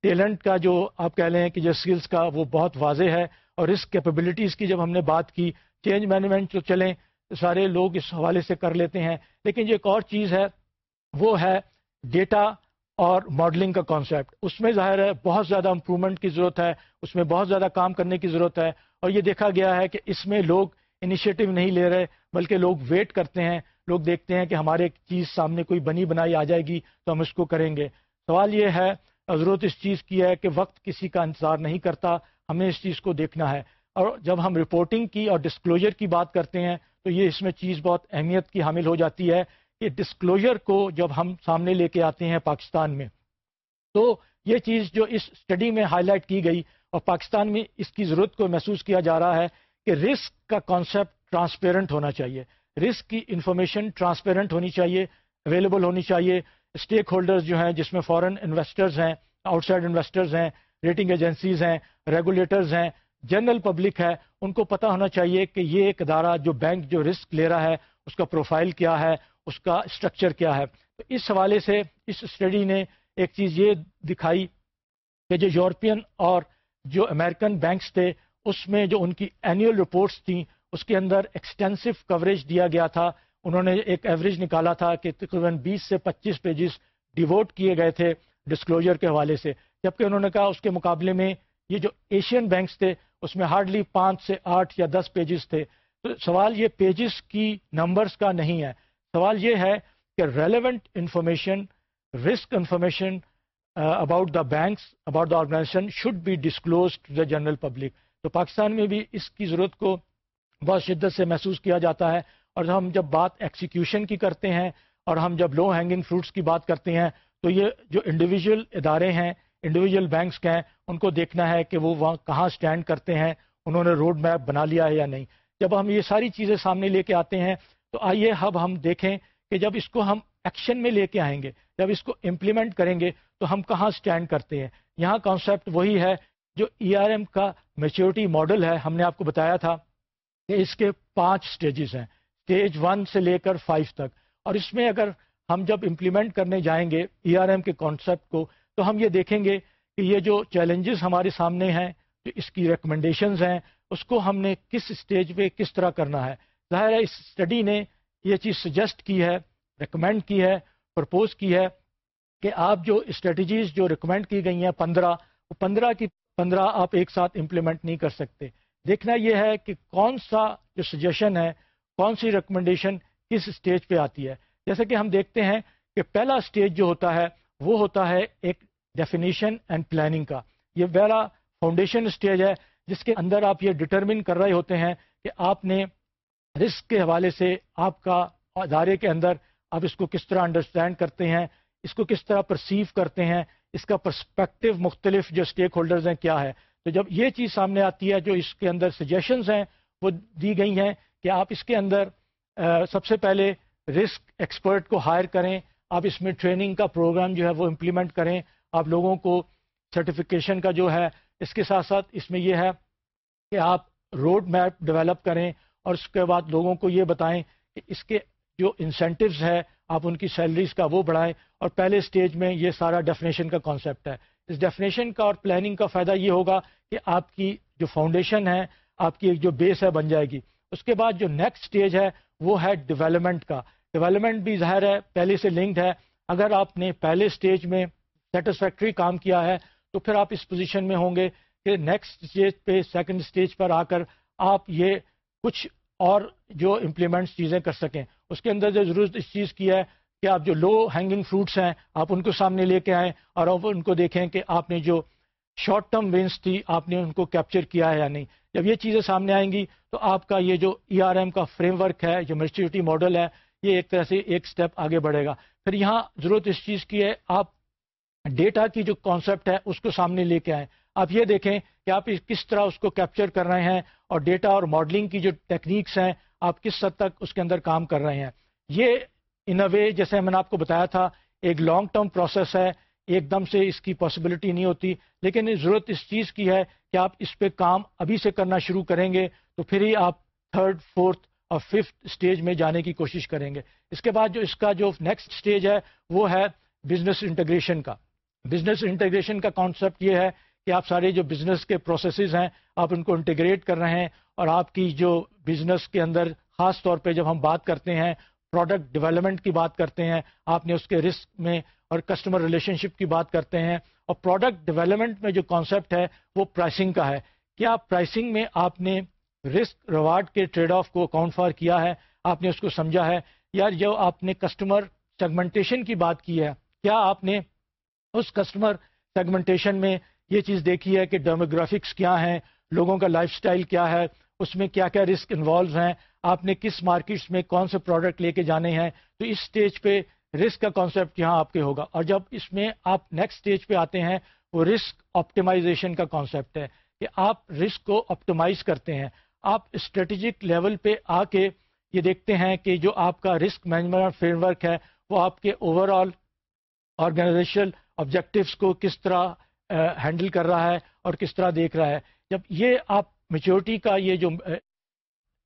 ٹیلنٹ کا جو آپ کہہ لیں کہ جو اسکلس کا وہ بہت واضح ہے۔ اور رسک کیپبلٹیز کی جب ہم نے بات کی چینج مینجمنٹ تو چلیں۔ سارے لوگ اس حوالے سے کر لیتے ہیں۔ لیکن جو ایک اور چیز ہے، وہ ہے ڈیٹا اور ماڈلنگ کا کانسیپٹ اس میں ظاہر ہے بہت زیادہ امپرومنٹ کی ضرورت ہے، اس میں بہت زیادہ کام کرنے کی ضرورت ہے۔ اور یہ دیکھا گیا ہے کہ اس میں لوگ انیشیٹو نہیں لے رہے، بلکہ لوگ ویٹ کرتے ہیں۔ لوگ دیکھتے ہیں کہ ہمارے چیز سامنے کوئی بنی بنائی آ جائے گی تو ہم اس کو کریں گے۔ سوال یہ ہے ضرورت اس چیز کی ہے کہ وقت کسی کا انتظار نہیں کرتا، ہمیں اس چیز کو دیکھنا ہے۔ اور جب ہم رپورٹنگ کی اور ڈسکلوجر کی بات کرتے ہیں تو یہ اس میں چیز بہت اہمیت کی حامل ہو جاتی ہے کہ ڈسکلوجر کو جب ہم سامنے لے کے آتے ہیں پاکستان میں، تو یہ چیز جو اس اسٹڈی میں ہائی لائٹ کی گئی اور پاکستان میں اس کی ضرورت کو محسوس کیا جا رہا ہے کہ رسک کا کانسیپٹ ٹرانسپیرنٹ ہونا چاہیے رسک کی انفارمیشن ٹرانسپیرنٹ ہونی چاہیے اویلیبل ہونی چاہیے۔ اسٹیک ہولڈرز جو ہیں، جس میں فورن انویسٹرز ہیں آؤٹ سائڈ انویسٹرز ہیں ریٹنگ ایجنسیز ہیں ریگولیٹرز ہیں جنرل پبلک ہے، ان کو پتہ ہونا چاہیے کہ یہ ایک ادارہ جو بینک جو رسک لے رہا ہے، اس کا پروفائل کیا ہے، اس کا اسٹرکچر کیا ہے۔ تو اس حوالے سے اس اسٹڈی نے ایک چیز یہ دکھائی کہ جو یورپین اور جو امریکن بینکس تھے، اس میں جو ان کی اینیول رپورٹس تھیں، اس کے اندر ایکسٹینسو کوریج دیا گیا تھا۔ انہوں نے ایک ایوریج نکالا تھا کہ تقریباً بیس سے پچیس پیجز ڈیووٹ کیے گئے تھے ڈسکلوجر کے حوالے سے۔ جبکہ انہوں نے کہا اس کے مقابلے میں یہ جو ایشین بینکس تھے، اس میں ہارڈلی پانچ سے آٹھ یا دس پیجز تھے۔ تو سوال یہ پیجز کی نمبرز کا نہیں ہے۔ سوال یہ ہے کہ relevant information risk information about the banks about the organisation should be disclosed to the general public تو پاکستان میں بھی اس کی ضرورت کو بہت شدت سے محسوس کیا جاتا ہے۔ اور ہم جب بات ایکسیکیوشن کی کرتے ہیں اور ہم جب لو ہینگنگ فروٹس کی بات کرتے ہیں، تو یہ جو انڈیویجول ادارے ہیں انڈیویجول بینکس کے ہیں ان کو دیکھنا ہے کہ وہ وہاں کہاں سٹینڈ کرتے ہیں، انہوں نے روڈ میپ بنا لیا ہے یا نہیں۔ جب ہم یہ ساری چیزیں سامنے لے کے آتے ہیں، تو آئیے اب ہم دیکھیں کہ جب اس کو ہم ایکشن میں لے کے آئیں گے، جب اس کو امپلیمنٹ کریں گے، تو ہم کہاں سٹینڈ کرتے ہیں۔ یہاں کانسیپٹ وہی ہے جو ای آر ایم کا میچورٹی ماڈل ہے۔ ہم نے آپ کو بتایا تھا کہ اس کے پانچ سٹیجز ہیں۔ سٹیج ون سے لے کر فائیو تک۔ اور اس میں اگر ہم جب امپلیمنٹ کرنے جائیں گے ای آر ایم کے کانسیپٹ کو تو ہم یہ دیکھیں گے کہ یہ جو چیلنجز ہمارے سامنے ہیں، جو اس کی ریکمنڈیشنز ہیں، اس کو ہم نے کس اسٹیج پہ کس طرح کرنا ہے۔ ظاہر ہے، اس اسٹڈی نے یہ چیز سجیسٹ کی ہے ریکمینڈ کی ہے پرپوز کی ہے کہ آپ جو اسٹریٹجیز جو ریکمینڈ کی گئی ہیں پندرہ، وہ پندرہ کی، پندرہ آپ ایک ساتھ امپلیمنٹ نہیں کر سکتے۔ دیکھنا یہ ہے کہ کون سا جو سجیشن ہے، کون سی ریکمنڈیشن کس اسٹیج پہ آتی ہے۔ جیسے کہ ہم دیکھتے ہیں کہ پہلا اسٹیج جو ہوتا ہے وہ ہوتا ہے ایک ڈیفینیشن اینڈ پلاننگ کا۔ یہ پہلا فاؤنڈیشن اسٹیج ہے، جس کے اندر آپ یہ ڈٹرمن کر رہے ہوتے ہیں کہ آپ نے رسک کے حوالے سے آپ کا ادارے کے اندر آپ اس کو کس طرح انڈرسٹینڈ کرتے ہیں، اس کو کس طرح پرسیو کرتے ہیں، اس کا پرسپیکٹو مختلف جو اسٹیک ہولڈرز ہیں کیا ہے۔ تو جب یہ چیز سامنے آتی ہے جو اس کے اندر سجیشنز ہیں، وہ دی گئی ہیں کہ آپ اس کے اندر سب سے پہلے رسک ایکسپرٹ کو ہائر کریں۔ آپ اس میں ٹریننگ کا پروگرام جو ہے وہ امپلیمنٹ کریں، آپ لوگوں کو سرٹیفکیشن کا جو ہے، اس کے ساتھ ساتھ اس میں یہ ہے کہ آپ روڈ میپ ڈیولپ کریں اور اس کے بعد لوگوں کو یہ بتائیں کہ اس کے جو انسینٹیوز ہے، آپ ان کی سیلریز کا وہ بڑھائیں اور پہلے سٹیج میں یہ سارا ڈیفینیشن کا کانسیپٹ ہے۔ اس ڈیفینیشن کا اور پلاننگ کا فائدہ یہ ہوگا کہ آپ کی جو فاؤنڈیشن ہے، آپ کی ایک جو بیس ہے بن جائے گی۔ اس کے بعد جو نیکسٹ سٹیج ہے، وہ ہے ڈیولپمنٹ کا۔ ڈیولپمنٹ بھی ظاہر ہے، پہلے سے لنکڈ ہے۔ اگر آپ نے پہلے سٹیج میں سیٹسفیکٹری کام کیا ہے، تو پھر آپ اس پوزیشن میں ہوں گے کہ نیکسٹ اسٹیج پہ سیکنڈ اسٹیج پر آ کر آپ یہ کچھ اور جو امپلیمنٹ چیزیں کر سکیں۔ اس کے اندر جو ضرورت اس چیز کی ہے کہ آپ جو لو ہینگنگ فروٹس ہیں، آپ ان کو سامنے لے کے آئیں اور آپ ان کو دیکھیں کہ آپ نے جو شارٹ ٹرم وینس تھی، آپ نے ان کو کیپچر کیا ہے یا نہیں۔ جب یہ چیزیں سامنے آئیں گی تو آپ کا یہ جو ای آر ایم کا فریم ورک ہے جو میچورٹی ماڈل ہے، یہ ایک طرح سے ایک سٹیپ آگے بڑھے گا۔ پھر یہاں ضرورت اس چیز کی ہے، آپ ڈیٹا کی جو کانسیپٹ ہے، اس کو سامنے لے کے آئیں۔ آپ یہ دیکھیں کہ آپ کس طرح اس کو کیپچر کر رہے ہیں اور ڈیٹا اور ماڈلنگ کی جو ٹیکنیکس ہیں، آپ کس حد تک اس کے اندر کام کر رہے ہیں۔ یہ ان اے وے جیسے میں نے آپ کو بتایا تھا، ایک لانگ ٹرم پروسیس ہے۔ ایک دم سے اس کی پاسبلٹی نہیں ہوتی۔ لیکن ضرورت اس چیز کی ہے کہ آپ اس پہ کام ابھی سے کرنا شروع کریں گے تو پھر ہی آپ تھرڈ فورتھ اور ففتھ اسٹیج میں جانے کی کوشش کریں گے۔ اس کے بعد جو اس کا جو نیکسٹ اسٹیج ہے وہ ہے بزنس انٹیگریشن کا۔ بزنس انٹیگریشن کا کانسیپٹ یہ ہے کہ آپ سارے جو بزنس کے پروسیسز ہیں آپ ان کو انٹیگریٹ کر رہے ہیں اور آپ کی جو بزنس کے اندر خاص طور پہ جب ہم بات کرتے ہیں پروڈکٹ ڈیولپمنٹ کی بات کرتے ہیں، آپ نے اس کے رسک میں اور کسٹمر ریلیشن شپ کی بات کرتے ہیں۔ اور پروڈکٹ ڈیولپمنٹ میں جو کانسیپٹ ہے، وہ پرائسنگ کا ہے۔ کیا پرائسنگ میں آپ نے رسک ریوارڈ کے ٹریڈ آف کو اکاؤنٹ فار کیا ہے؟ آپ نے اس کو سمجھا ہے۔ یا جو آپ نے کسٹمر سیگمنٹیشن کی بات کی ہے، کیا آپ نے اس کسٹمر سیگمنٹیشن میں یہ چیز دیکھی ہے کہ ڈیموگرافکس کیا ہیں، لوگوں کا لائف سٹائل کیا ہے، اس میں کیا کیا رسک انوالو ہیں؟ آپ نے کس مارکیٹس میں کون سے پروڈکٹ لے کے جانے ہیں، تو اس سٹیج پہ رسک کا کانسیپٹ یہاں آپ کے ہوگا۔ اور جب اس میں آپ نیکسٹ سٹیج پہ آتے ہیں، وہ رسک آپٹیمائزیشن کا کانسیپٹ ہے کہ آپ رسک کو آپٹیمائز کرتے ہیں۔ آپ اسٹریٹجک لیول پہ آ کے یہ دیکھتے ہیں کہ جو آپ کا رسک مینجمنٹ فریم ورک ہے، وہ آپ کے اوور آل آرگنائزیشن آبجیکٹوس کو کس طرح ہینڈل کر رہا ہے اور کس طرح دیکھ رہا ہے۔ جب یہ آپ میچورٹی کا یہ جو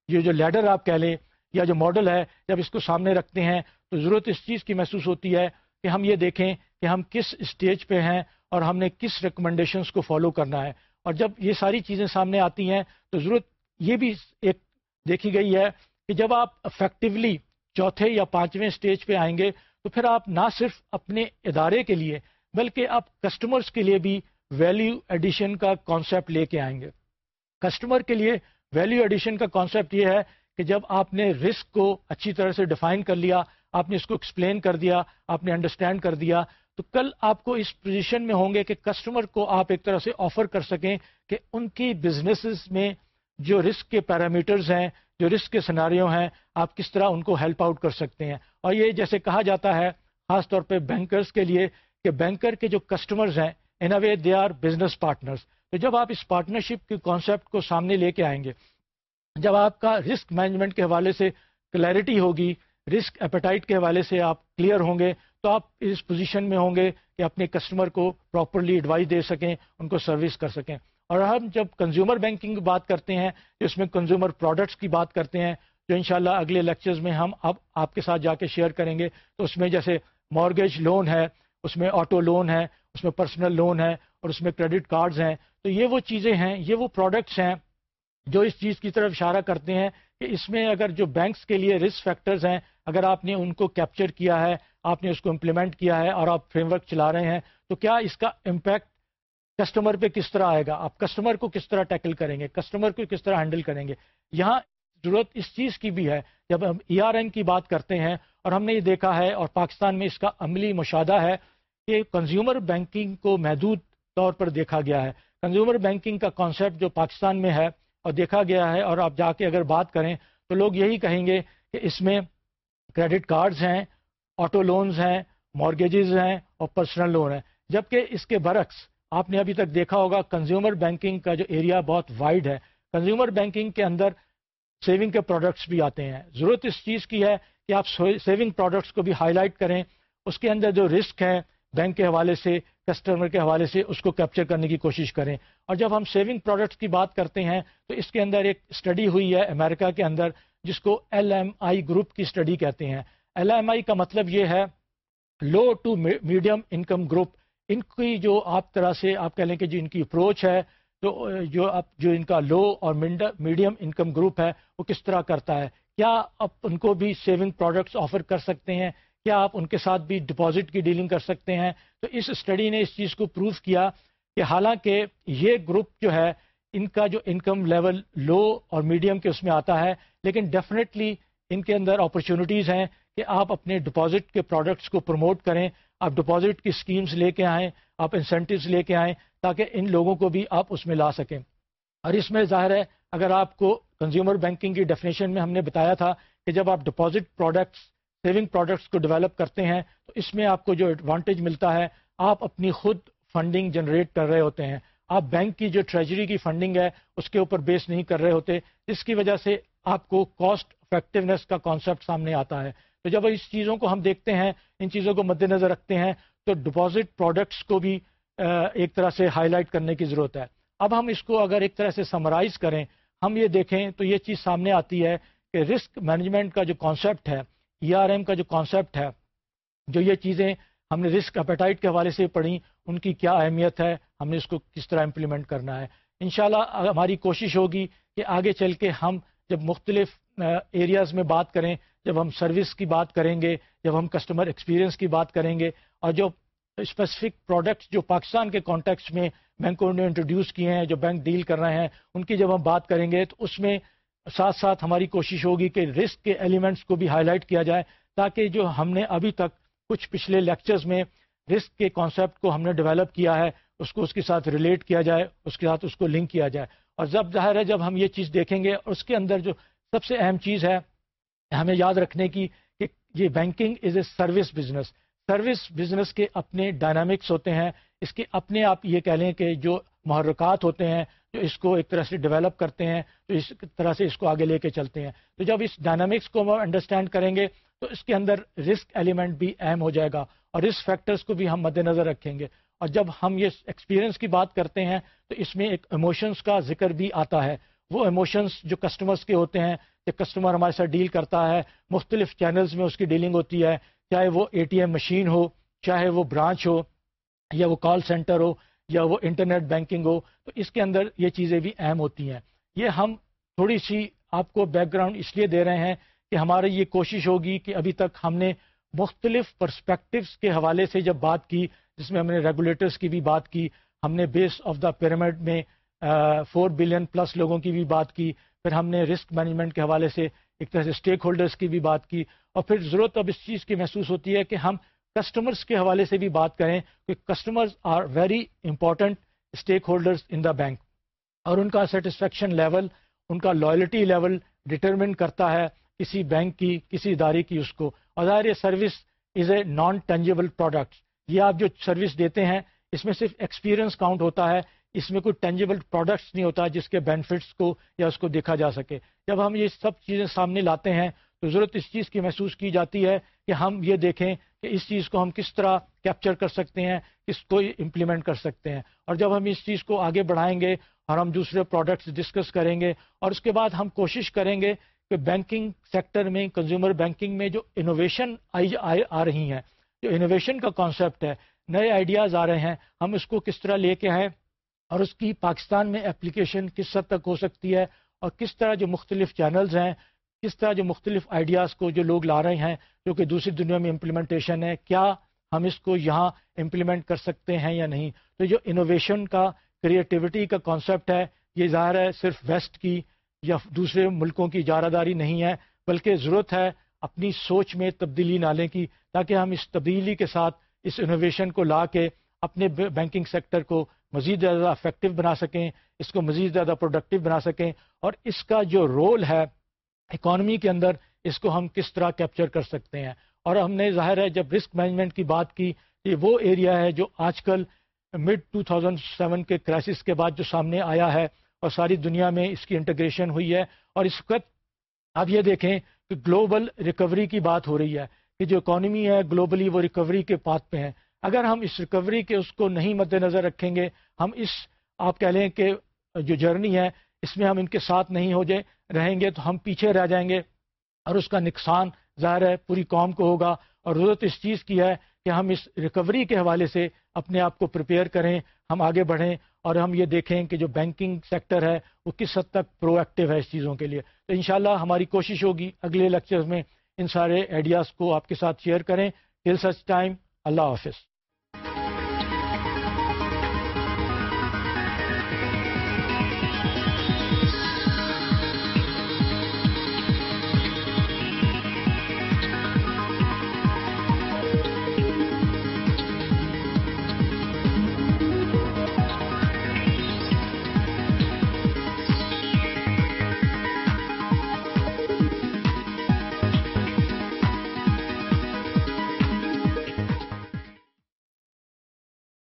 یہ جو لیڈر آپ کہہ لیں یا جو ماڈل ہے، جب اس کو سامنے رکھتے ہیں تو ضرورت اس چیز کی محسوس ہوتی ہے کہ ہم یہ دیکھیں کہ ہم کس اسٹیج پہ ہیں اور ہم نے کس ریکمنڈیشنس کو فالو کرنا ہے۔ اور جب یہ ساری چیزیں سامنے آتی ہیں تو ضرورت یہ بھی ایک دیکھی گئی ہے کہ جب آپ افیکٹولی چوتھے یا پانچویں اسٹیج پہ آئیں گے تو پھر آپ نہ صرف اپنے ادارے کے لیے بلکہ آپ کسٹمرز کے لیے بھی ویلیو ایڈیشن کا کانسیپٹ لے کے آئیں گے۔ کسٹمر کے لیے ویلیو ایڈیشن کا کانسیپٹ یہ ہے کہ جب آپ نے رسک کو اچھی طرح سے ڈیفائن کر لیا، آپ نے اس کو ایکسپلین کر دیا، آپ نے انڈرسٹینڈ کر دیا، تو کل آپ کو اس پوزیشن میں ہوں گے کہ کسٹمر کو آپ ایک طرح سے آفر کر سکیں کہ ان کی بزنسز میں جو رسک کے پیرامیٹرز ہیں، جو رسک کے سناریوں ہیں، آپ کس طرح ان کو ہیلپ آؤٹ کر سکتے ہیں۔ اور یہ جیسے کہا جاتا ہے، خاص طور پہ بینکرز کے لیے، کہ بینکر کے جو کسٹمرز ہیں in a way they are business partners تو جب آپ اس پارٹنرشپ کے کانسیپٹ کو سامنے لے کے آئیں گے، جب آپ کا رسک مینجمنٹ کے حوالے سے کلیئرٹی ہوگی رسک اپیٹائٹ کے حوالے سے آپ کلیئر ہوں گے، تو آپ اس پوزیشن میں ہوں گے کہ اپنے کسٹمر کو پراپرلی ایڈوائز دے سکیں، ان کو سروس کر سکیں۔ اور ہم جب کنزیومر بینکنگ کی بات کرتے ہیں، اس میں کنزیومر پروڈکٹس کی بات کرتے ہیں، جو انشاءاللہ اگلے لیکچرز میں ہم اب آپ کے ساتھ جا کے شیئر کریں گے، تو اس میں جیسے مارگیج لون ہے، اس میں آٹو لون ہے اس میں پرسنل لون ہے اور اس میں کریڈٹ کارڈز ہیں، تو یہ وہ چیزیں ہیں، یہ وہ پروڈکٹس ہیں جو اس چیز کی طرف اشارہ کرتے ہیں کہ اس میں اگر جو بینکس کے لیے رسک فیکٹرز ہیں، اگر آپ نے ان کو کیپچر کیا ہے، آپ نے اس کو امپلیمنٹ کیا ہے اور آپ فریم ورک چلا رہے ہیں، تو کیا اس کا امپیکٹ کسٹمر پہ کس طرح آئے گا؟ آپ کسٹمر کو کس طرح ٹیکل کریں گے؟ کسٹمر کو کس طرح ہینڈل کریں گے؟ یہاں ضرورت اس چیز کی بھی ہے، جب ہم ای آر این کی بات کرتے ہیں اور ہم نے یہ دیکھا ہے اور پاکستان میں اس کا عملی مشاہدہ ہے کہ کنزیومر بینکنگ کو محدود طور پر دیکھا گیا ہے۔ کنزیومر بینکنگ کا کانسیپٹ جو پاکستان میں ہے اور دیکھا گیا ہے اور آپ جا کے اگر بات کریں تو لوگ یہی کہیں گے کہ اس میں کریڈٹ کارڈز ہیں آٹو لونز ہیں مارگیجز ہیں اور پرسنل لون ہیں۔ جبکہ اس کے برعکس آپ نے ابھی تک دیکھا ہوگا کنزیومر بینکنگ کا جو ایریا بہت وائڈ ہے۔ کنزیومر بینکنگ کے اندر سیونگ کے پروڈکٹس بھی آتے ہیں۔ ضرورت اس چیز کی ہے کہ آپ سیونگ پروڈکٹس کو بھی ہائی لائٹ کریں۔ اس کے اندر جو رسک ہے بینک کے حوالے سے، کسٹمر کے حوالے سے اس کو کیپچر کرنے کی کوشش کریں۔ اور جب ہم سیونگ پروڈکٹس کی بات کرتے ہیں، تو اس کے اندر ایک اسٹڈی ہوئی ہے امریکہ کے اندر، جس کو ایل ایم آئی گروپ کی اسٹڈی کہتے ہیں۔ ایل ایم آئی کا مطلب یہ ہے low to medium income group ان کی جو آپ طرح سے آپ کہہ لیں کہ جو ان کی اپروچ ہے، تو جو آپ، جو ان کا لو اور میڈیم انکم گروپ ہے، وہ کس طرح کرتا ہے؟ کیا آپ ان کو بھی سیونگ پروڈکٹس آفر کر سکتے ہیں؟ کیا آپ ان کے ساتھ بھی ڈپازٹ کی ڈیلنگ کر سکتے ہیں؟ تو اس اسٹڈی نے اس چیز کو پروف کیا کہ حالانکہ یہ گروپ جو ہے، ان کا جو انکم لیول لو اور میڈیم کے اس میں آتا ہے، لیکن ڈیفینیٹلی ان کے اندر اپرچونیٹیز ہیں کہ آپ اپنے ڈپازٹ کے پروڈکٹس کو پروموٹ کریں۔ آپ ڈپازٹ کی اسکیمز لے کے آئیں، آپ انسینٹیوز لے کے آئیں تاکہ ان لوگوں کو بھی آپ اس میں لا سکیں۔ اور اس میں ظاہر ہے، اگر آپ کو کنزیومر بینکنگ کی ڈیفینیشن میں ہم نے بتایا تھا کہ جب آپ ڈپازٹ پروڈکٹس سیونگ پروڈکٹس کو ڈیولپ کرتے ہیں، تو اس میں آپ کو جو ایڈوانٹیج ملتا ہے، آپ اپنی خود فنڈنگ جنریٹ کر رہے ہوتے ہیں۔ آپ بینک کی جو ٹریجری کی فنڈنگ ہے، اس کے اوپر بیس نہیں کر رہے ہوتے۔ جس کی وجہ سے آپ کو کاسٹ افیکٹونیس کا کانسیپٹ سامنے آتا ہے۔ تو جب اس چیزوں کو ہم دیکھتے ہیں، ان چیزوں کو مد نظر رکھتے ہیں، تو ڈپازٹ پروڈکٹس کو بھی ایک طرح سے ہائی لائٹ کرنے کی ضرورت ہے۔ اب ہم اس کو اگر ایک طرح سے سمرائز کریں، ہم یہ دیکھیں تو یہ چیز سامنے آتی ہے کہ رسک مینجمنٹ کا جو کانسیپٹ ہے ای آر ایم کا جو کانسیپٹ ہے، جو یہ چیزیں ہم نے رسک اپیٹائٹ کے حوالے سے پڑھی ان کی کیا اہمیت ہے، ہم نے اس کو کس طرح امپلیمنٹ کرنا ہے. انشاءاللہ ہماری کوشش ہوگی کہ آگے چل کے ہم جب مختلف ایریاز میں بات کریں، جب ہم سروس کی بات کریں گے، جب ہم کسٹمر ایکسپیرینس کی بات کریں گے، اور جو اسپیسیفک پروڈکٹس جو پاکستان کے کانٹیکس میں بینکوں نے انٹروڈیوس کیے ہیں، جو بینک ڈیل کر رہے ہیں، ان کی جب ہم بات کریں گے، تو اس میں ساتھ ساتھ ہماری کوشش ہوگی کہ رسک کے ایلیمنٹس کو بھی ہائی لائٹ کیا جائے تاکہ جو ہم نے ابھی تک کچھ پچھلے لیکچرز میں رسک کے کانسیپٹ کو ہم نے ڈیولپ کیا ہے، اس کو اس کے ساتھ ریلیٹ کیا جائے، اس کے ساتھ اس کو لنک کیا جائے۔ اور جب ظاہر ہے، جب ہم یہ چیز دیکھیں گے اور اس کے اندر جو سب سے اہم چیز ہے، ہمیں یاد رکھنے کی کہ یہ banking is a service business service business کے اپنے ڈائنامکس ہوتے ہیں۔ اس کے اپنے آپ یہ کہہ لیں کہ جو محرکات ہوتے ہیں، جو اس کو ایک طرح سے ڈیولپ کرتے ہیں، تو اس طرح سے اس کو آگے لے کے چلتے ہیں۔ تو جب اس ڈائنامکس کو ہم انڈرسٹینڈ کریں گے، تو اس کے اندر رسک ایلیمنٹ بھی اہم ہو جائے گا اور رسک فیکٹرز کو بھی ہم مد نظر رکھیں گے۔ اور جب ہم یہ ایکسپیرینس کی بات کرتے ہیں، تو اس میں ایک ایموشنس کا ذکر بھی آتا ہے۔ وہ ایموشنز جو کسٹمرز کے ہوتے ہیں، کہ کسٹمر ہمارے ساتھ ڈیل کرتا ہے، مختلف چینلز میں اس کی ڈیلنگ ہوتی ہے۔ چاہے وہ اے ٹی ایم مشین ہو، چاہے وہ برانچ ہو، یا وہ کال سینٹر ہو یا وہ انٹرنیٹ بینکنگ ہو، تو اس کے اندر یہ چیزیں بھی اہم ہوتی ہیں۔ یہ ہم تھوڑی سی آپ کو بیک گراؤنڈ اس لیے دے رہے ہیں کہ ہماری یہ کوشش ہوگی کہ ابھی تک ہم نے مختلف پرسپیکٹوس کے حوالے سے جب بات کی، جس میں ہم نے ریگولیٹرس کی بھی بات کی، ہم نے بیس آف دا پیرامڈ میں فور بلین پلس لوگوں کی بھی بات کی، پھر ہم نے رسک مینجمنٹ کے حوالے سے ایک طرح سے اسٹیک ہولڈرس کی بھی بات کی، اور پھر ضرورت اب اس چیز کی محسوس ہوتی ہے کہ ہم کسٹمرس کے حوالے سے بھی بات کریں کہ customers are very important stakeholders in the bank اور ان کا سیٹسفیکشن لیول ان کا لائلٹی لیول ڈٹرمن کرتا ہے کسی بینک کی، کسی ادارے کی اس کو۔ اور ظاہر service is a non tangible product یہ آپ جو سروس دیتے ہیں، اس میں صرف ایکسپیرئنس کاؤنٹ ہوتا ہے، اس میں کوئی ٹینجیبل پروڈکٹس نہیں ہوتا جس کے بینیفٹس کو یا اس کو دیکھا جا سکے۔ جب ہم یہ سب چیزیں سامنے لاتے ہیں تو ضرورت اس چیز کی محسوس کی جاتی ہے کہ ہم یہ دیکھیں کہ اس چیز کو ہم کس طرح کیپچر کر سکتے ہیں، کس کو امپلیمنٹ کر سکتے ہیں۔ اور جب ہم اس چیز کو آگے بڑھائیں گے اور ہم دوسرے پروڈکٹس ڈسکس کریں گے اور اس کے بعد ہم کوشش کریں گے کہ بینکنگ سیکٹر میں کنزیومر بینکنگ میں جو انوویشن آئی آ رہی ہیں، جو انوویشن کا کانسیپٹ ہے، نئے آئیڈیاز آ رہے ہیں، ہم اس کو کس طرح لے کے آئیں اور اس کی پاکستان میں اپلیکیشن کس حد تک ہو سکتی ہے اور کس طرح جو مختلف چینلز ہیں کس طرح جو مختلف آئیڈیاز کو جو لوگ لا رہے ہیں، جو کہ دوسری دنیا میں امپلیمنٹیشن ہے، کیا ہم اس کو یہاں امپلیمنٹ کر سکتے ہیں یا نہیں؟ تو جو انوویشن کا کریٹیوٹی کا کانسیپٹ ہے، یہ ظاہر ہے صرف ویسٹ کی یا دوسرے ملکوں کی اجارہ داری نہیں ہے، بلکہ ضرورت ہے اپنی سوچ میں تبدیلی نالے کی، تاکہ ہم اس تبدیلی کے ساتھ اس انوویشن کو لا کے اپنے بینکنگ سیکٹر کو مزید زیادہ افیکٹو بنا سکیں، اس کو مزید زیادہ پروڈکٹیو بنا سکیں۔ اور اس کا جو رول ہے اکانومی کے اندر اس کو ہم کس طرح کیپچر کر سکتے ہیں۔ اور ہم نے ظاہر ہے جب رسک مینجمنٹ کی بات کی یہ وہ ایریا ہے جو آج کل مڈ 2007 کے کرائسس کے بعد جو سامنے آیا ہے اور ساری دنیا میں اس کی انٹیگریشن ہوئی ہے۔ اور اس وقت آپ یہ دیکھیں کہ گلوبل ریکوری کی بات ہو رہی ہے کہ جو اکانومی ہے گلوبلی وہ ریکوری کے پاتھ پہ ہیں اگر ہم اس ریکوری کے اس کو نہیں مد نظر رکھیں گے، ہم اس آپ کہہ لیں کہ جو جرنی ہے اس میں ہم ان کے ساتھ نہیں ہو جائے۔ رہیں گے تو ہم پیچھے رہ جائیں گے اور اس کا نقصان ظاہر ہے پوری قوم کو ہوگا اور ضرورت اس چیز کی ہے کہ ہم اس ریکوری کے حوالے سے اپنے آپ کو پریپیئر کریں، ہم آگے بڑھیں اور ہم یہ دیکھیں کہ جو بینکنگ سیکٹر ہے وہ کس حد تک پرو ایکٹیو ہے اس چیزوں کے لیے۔ تو انشاءاللہ ہماری کوشش ہوگی اگلے لیکچرز میں ان سارے آئیڈیاز کو آپ کے ساتھ شیئر کریں۔ ٹل سچ ٹائم اللہ حافظ۔